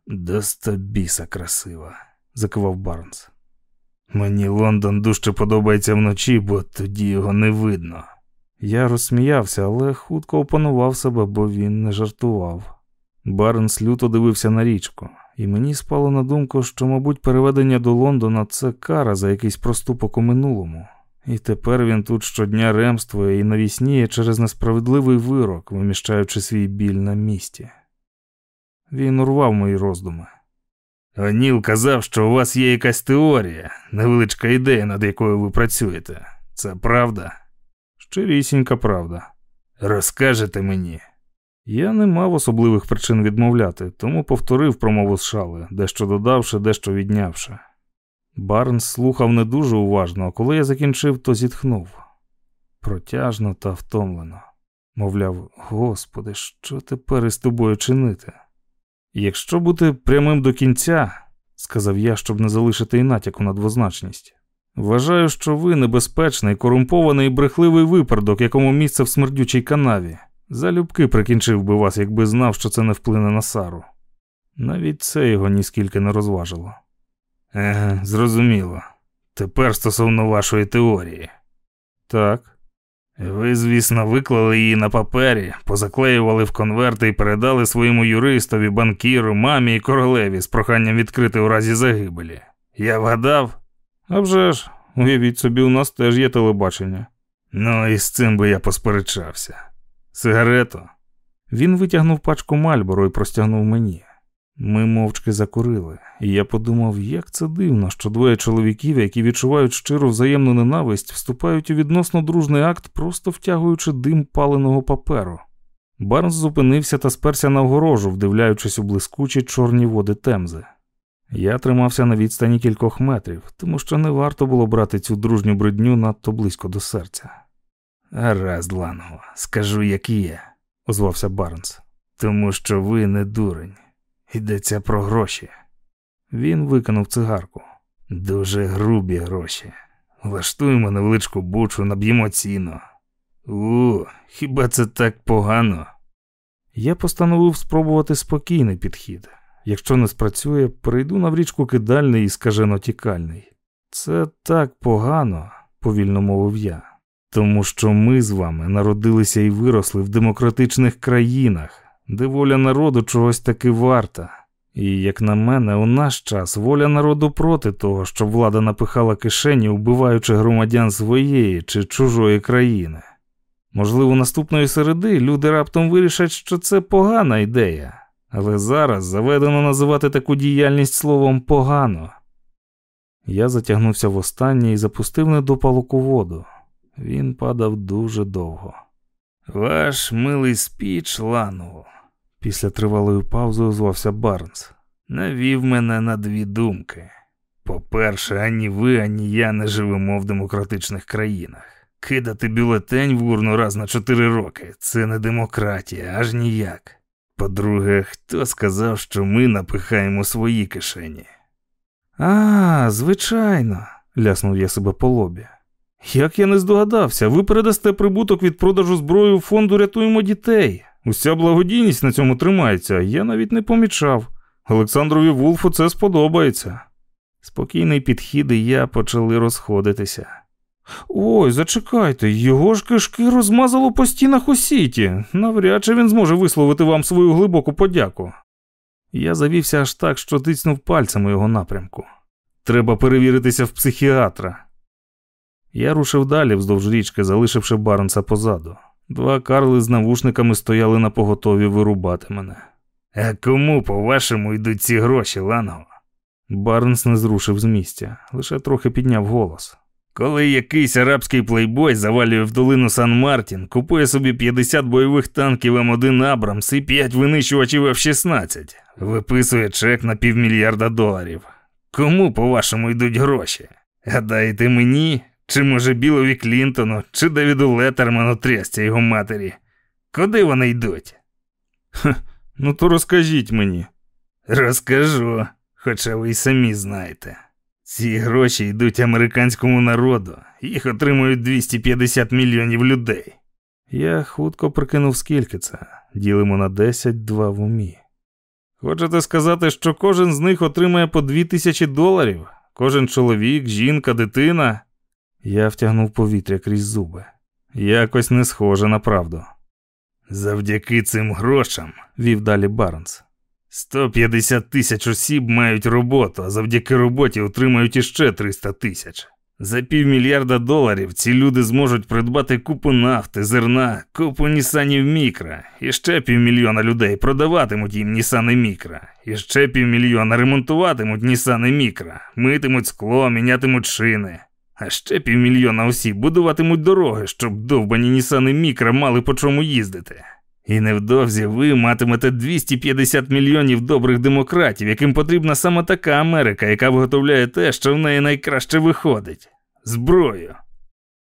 Достабіса красива, закивав Барнс. Мені Лондон дуже подобається вночі, бо тоді його не видно. Я розсміявся, але хутко опанував себе, бо він не жартував. Барнс люто дивився на річку, і мені спало на думку, що, мабуть, переведення до Лондона це кара за якийсь проступок у минулому. І тепер він тут щодня ремствує і навісніє через несправедливий вирок, виміщаючи свій біль на місті. Він урвав мої роздуми. Оніл казав, що у вас є якась теорія, невеличка ідея, над якою ви працюєте. Це правда? Щирісінька правда. Розкажете мені. Я не мав особливих причин відмовляти, тому повторив промову з шали, дещо додавши, дещо віднявши. Барнс слухав не дуже уважно, а коли я закінчив, то зітхнув протяжно та втомлено. Мовляв, Господи, що тепер із тобою чинити? Якщо бути прямим до кінця, сказав я, щоб не залишити і натяку на двозначність, вважаю, що ви небезпечний, корумпований і брехливий випердок, якому місце в смердючій канаві. Залюбки прикінчив би вас, якби знав, що це не вплине на Сару. Навіть це його ніскільки не розважило. Еге, зрозуміло. Тепер стосовно вашої теорії. Так. Ви, звісно, виклали її на папері, позаклеювали в конверти і передали своєму юристові, банкіру, мамі і королеві з проханням відкрити у разі загибелі. Я вгадав? А вже ж, уявіть собі, у нас теж є телебачення. Ну і з цим би я посперечався. Сигарету. Він витягнув пачку Мальборо і простягнув мені. Ми мовчки закурили, і я подумав, як це дивно, що двоє чоловіків, які відчувають щиру взаємну ненависть, вступають у відносно дружний акт, просто втягуючи дим паленого паперу. Барнс зупинився та сперся на огорожу, вдивляючись у блискучі чорні води темзи. Я тримався на відстані кількох метрів, тому що не варто було брати цю дружню бридню надто близько до серця. Гаразд, Ланго, скажу, як є, озвався Барнс. Тому що ви не дурень. Йдеться про гроші. Він викинув цигарку. Дуже грубі гроші. Влаштуємо невеличку бучу, наб'ємо ціну. У, хіба це так погано? Я постановив спробувати спокійний підхід. Якщо не спрацює, перейду на річку кидальний і скажено тікальний. Це так погано, повільно мовив я, тому що ми з вами народилися і виросли в демократичних країнах, де воля народу чогось таки варта. І, як на мене, у наш час воля народу проти того, щоб влада напихала кишені, вбиваючи громадян своєї чи чужої країни. Можливо, наступної середи люди раптом вирішать, що це погана ідея, але зараз заведено називати таку діяльність словом погано. Я затягнувся в останнє і запустив недопалок у воду. Він падав дуже довго. Ваш милий спіч, Лану, після тривалої паузи озвався Барнс. Навів мене на дві думки. По-перше, ані ви, ані я не живемо в демократичних країнах. Кидати бюлетень в урну раз на чотири роки це не демократія, аж ніяк. По-друге, хто сказав, що ми напихаємо свої кишені? А, звичайно, ляснув я себе по лобі. Як я не здогадався, ви передасте прибуток від продажу зброї фонду Рятуємо дітей. Уся благодійність на цьому тримається, я навіть не помічав. Олександрові Вулфу це сподобається. Спокійний підхід і я почали розходитися. Ой, зачекайте, його ж кишки розмазало по стінах у сіті. Навряд чи він зможе висловити вам свою глибоку подяку. Я завівся аж так, що тицнув пальцем у його напрямку. Треба перевіритися в психіатра. Я рушив далі вздовж річки, залишивши Барнса позаду. Два карли з навушниками стояли на поготові вирубати мене. А кому, по-вашому, йдуть ці гроші, Ланго? Барнс не зрушив з місця, лише трохи підняв голос. Коли якийсь арабський плейбой завалює в долину Сан Мартін, купує собі 50 бойових танків М1 Абрамс і 5 винищувачів F-16, виписує чек на півмільярда доларів. Кому, по-вашому, йдуть гроші? Гадаєте мені? Чи може Білові Клінтону, чи Девіду Леттерману трясця його матері? Куди вони йдуть? Ха, ну то розкажіть мені. Розкажу, хоча ви й самі знаєте. Ці гроші йдуть американському народу, їх отримують 250 мільйонів людей. Я хутко прикинув, скільки це, ділимо на 10 два в умі. Хочете сказати, що кожен з них отримає по 2000 доларів? Кожен чоловік, жінка, дитина. Я втягнув повітря крізь зуби. Якось не схоже на правду. Завдяки цим грошам, вів далі Барнс. 150 тисяч осіб мають роботу, а завдяки роботі отримають іще 300 тисяч. За півмільярда доларів ці люди зможуть придбати купу нафти, зерна, купу Нісанів мікра, і ще півмільйона людей продаватимуть їм Нісани мікра, і ще півмільйона ремонтуватимуть Нісани мікра, митимуть скло, мінятимуть шини. А ще півмільйона осіб будуватимуть дороги, щоб довбані Нісани мікра мали по чому їздити. І невдовзі ви матимете 250 мільйонів добрих демократів, яким потрібна саме така Америка, яка виготовляє те, що в неї найкраще виходить зброю.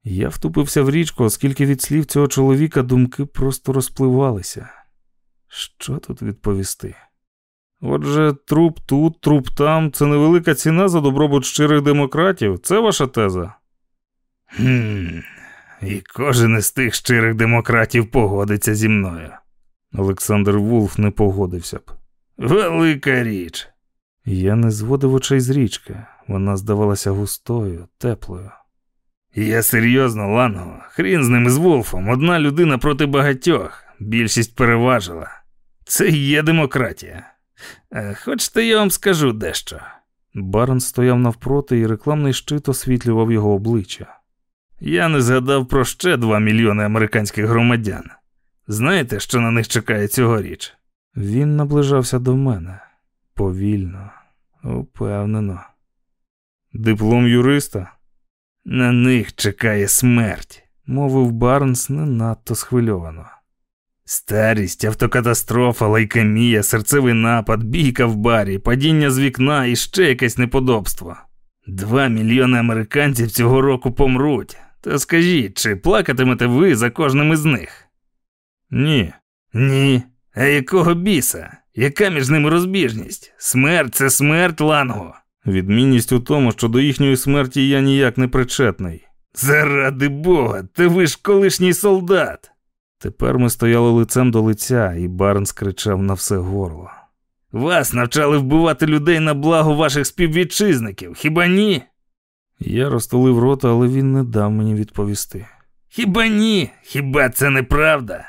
Я втупився в річку, оскільки від слів цього чоловіка думки просто розпливалися. Що тут відповісти? Отже, труп тут, труп там це невелика ціна за добробут щирих демократів. Це ваша теза? Хм, і кожен із тих щирих демократів погодиться зі мною. Олександр Вулф не погодився б. Велика річ. Я не зводив очей з річки, вона здавалася густою, теплою. Я серйозно, Ланго, хрін з ним з Вулфом, одна людина проти багатьох, більшість переважила. Це і є демократія. Е, хочете, я вам скажу дещо. Барн стояв навпроти, і рекламний щит освітлював його обличчя. Я не згадав про ще два мільйони американських громадян. Знаєте, що на них чекає цьогоріч? Він наближався до мене повільно, упевнено. Диплом юриста? На них чекає смерть, мовив Барнс не надто схвильовано. Старість, автокатастрофа, лайкемія, серцевий напад, бійка в барі, падіння з вікна і ще якесь неподобство. Два мільйони американців цього року помруть. То скажіть, чи плакатимете ви за кожним із них? Ні. Ні. А якого біса? Яка між ними розбіжність? Смерть це смерть Ланго. Відмінність у тому, що до їхньої смерті я ніяк не причетний. Заради Бога, ти ви ж колишній солдат. Тепер ми стояли лицем до лиця, і Барнс кричав на все горло. Вас навчали вбивати людей на благо ваших співвітчизників, хіба ні? Я розтулив рота, але він не дав мені відповісти. Хіба ні? Хіба це неправда?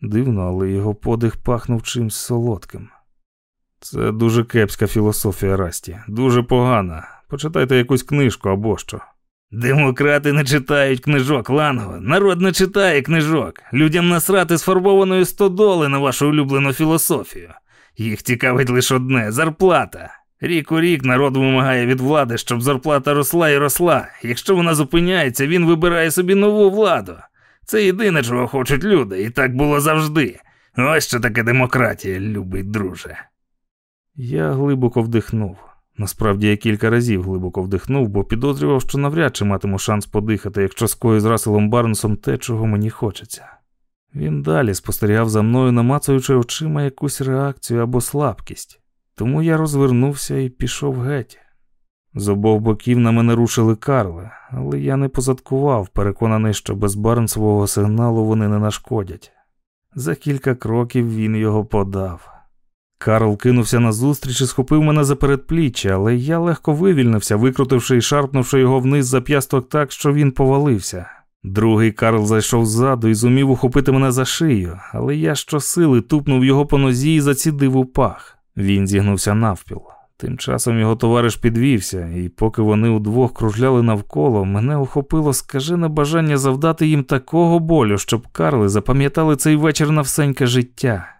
Дивно, але його подих пахнув чимсь солодким. Це дуже кепська філософія Расті, дуже погана. Почитайте якусь книжку або що. Демократи не читають книжок, Ланго. Народ не читає книжок. Людям насрати сфарбованої стодоли на вашу улюблену філософію. Їх цікавить лише одне зарплата. Рік у рік народ вимагає від влади, щоб зарплата росла і росла. Якщо вона зупиняється, він вибирає собі нову владу. Це єдине, чого хочуть люди, і так було завжди. Ось що таке демократія, любий друже. Я глибоко вдихнув. Насправді я кілька разів глибоко вдихнув, бо підозрював, що навряд чи матиму шанс подихати, якщо скою з Раселом Барнсом те, чого мені хочеться. Він далі спостерігав за мною, намацуючи очима якусь реакцію або слабкість, тому я розвернувся і пішов геть. З обох боків на мене рушили карли, але я не позадкував, переконаний, що без барнсового сигналу вони не нашкодять. За кілька кроків він його подав. Карл кинувся назустріч і схопив мене за передпліччя, але я легко вивільнився, викрутивши і шарпнувши його вниз за п'ясток так, що він повалився. Другий Карл зайшов ззаду і зумів ухопити мене за шию, але я щосили тупнув його по нозі і зацідив у пах. Він зігнувся навпіл. Тим часом його товариш підвівся, і поки вони удвох кружляли навколо, мене охопило скажене бажання завдати їм такого болю, щоб Карли запам'ятали цей вечір на всеньке життя.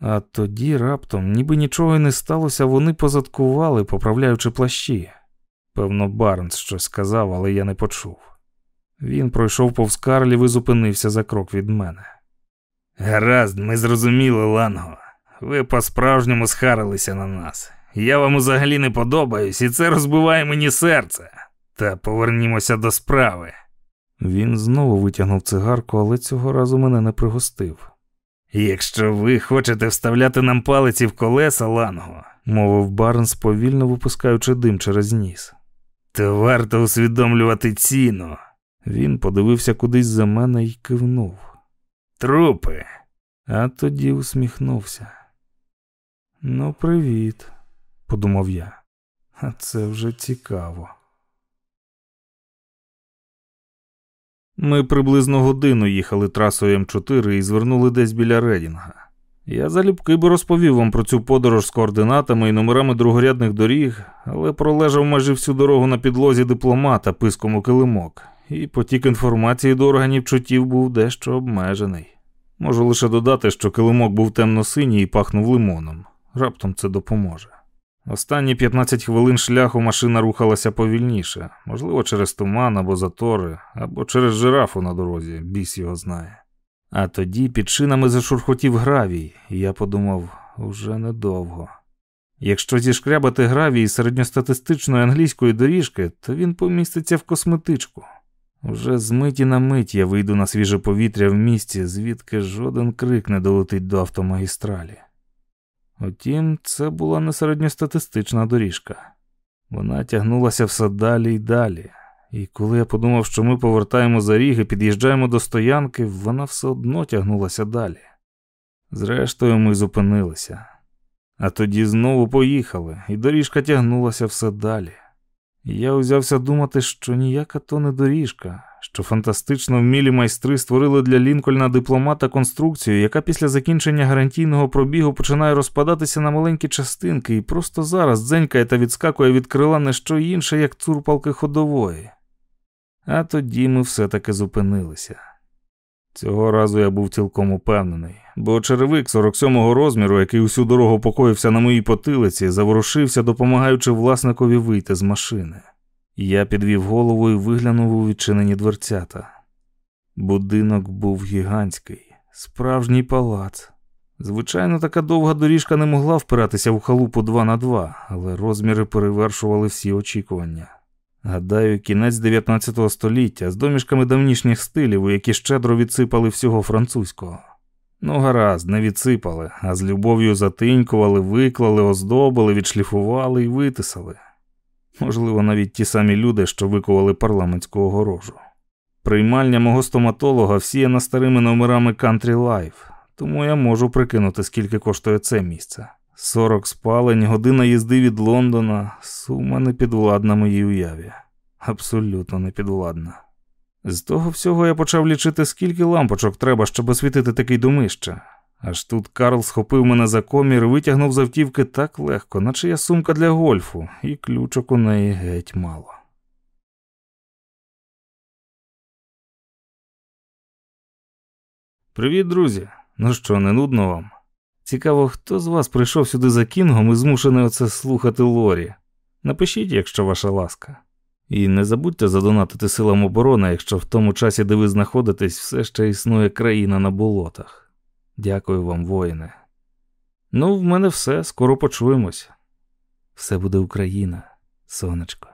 А тоді раптом, ніби нічого й не сталося, вони позадкували, поправляючи плащі. Певно, Барнс щось сказав, але я не почув. Він пройшов повз Карлів і зупинився за крок від мене. Гаразд, ми зрозуміли, Ланго. Ви по-справжньому схарилися на нас. Я вам взагалі не подобаюсь, і це розбиває мені серце. Та повернімося до справи. Він знову витягнув цигарку, але цього разу мене не пригостив. Якщо ви хочете вставляти нам палиці в колеса, Ланго, мовив Барнс, повільно випускаючи дим через ніс, то варто усвідомлювати ціну. Він подивився кудись за мене і кивнув. Трупи. А тоді усміхнувся. Ну, привіт, подумав я. А це вже цікаво. Ми приблизно годину їхали трасою М4 і звернули десь біля Редінга. Я залюбки би розповів вам про цю подорож з координатами і номерами другорядних доріг, але пролежав майже всю дорогу на підлозі дипломата писком у килимок, і потік інформації до органів чуттів був дещо обмежений. Можу лише додати, що килимок був темно-синій і пахнув лимоном. Раптом це допоможе. Останні 15 хвилин шляху машина рухалася повільніше, можливо, через туман або затори, або через жирафу на дорозі, біс його знає. А тоді під шинами зашурхотів гравій, і я подумав уже недовго. Якщо зішкрябати гравій середньостатистичної англійської доріжки, то він поміститься в косметичку. Уже з миті на мить я вийду на свіже повітря в місті, звідки жоден крик не долетить до автомагістралі. Утім, це була не середньостатистична доріжка. Вона тягнулася все далі й далі, і коли я подумав, що ми повертаємо за ріг і під'їжджаємо до стоянки, вона все одно тягнулася далі. Зрештою, ми зупинилися, а тоді знову поїхали, і доріжка тягнулася все далі. Я узявся думати, що ніяка то не доріжка, що фантастично вмілі майстри створили для Лінкольна дипломата конструкцію, яка після закінчення гарантійного пробігу починає розпадатися на маленькі частинки і просто зараз дзенькає та відскакує від крила не що інше, як цурпалки ходової. А тоді ми все-таки зупинилися. Цього разу я був цілком упевнений, бо черевик 47-го розміру, який усю дорогу покоївся на моїй потилиці, заворушився, допомагаючи власникові вийти з машини. Я підвів голову і виглянув у відчинені дверцята. Будинок був гігантський, справжній палац. Звичайно, така довга доріжка не могла впиратися в халупу 2 на 2, але розміри перевершували всі очікування. Гадаю, кінець 19 століття з домішками давнішніх стилів, у які щедро відсипали всього французького. Ну, гаразд, не відсипали, а з любов'ю затинькували, виклали, оздобили, відшліфували і витисали. Можливо, навіть ті самі люди, що викували парламентську огорожу. Приймальня мого стоматолога всіяна старими номерами Country Life, тому я можу прикинути, скільки коштує це місце. 40 спалень, година їзди від Лондона, сума не підвладна моїй уяві. Абсолютно не підвладна. З того всього я почав лічити, скільки лампочок треба, щоб освітити такий домище. Аж тут Карл схопив мене за комір, витягнув з автівки так легко, наче я сумка для гольфу, і ключок у неї геть мало. Привіт, друзі! Ну що, не нудно вам? Цікаво, хто з вас прийшов сюди за кінгом і змушений оце слухати Лорі? Напишіть, якщо ваша ласка. І не забудьте задонатити силам оборони, якщо в тому часі, де ви знаходитесь, все ще існує країна на болотах. Дякую вам, воїне. Ну, в мене все, скоро почуємось. Все буде Україна, сонечко.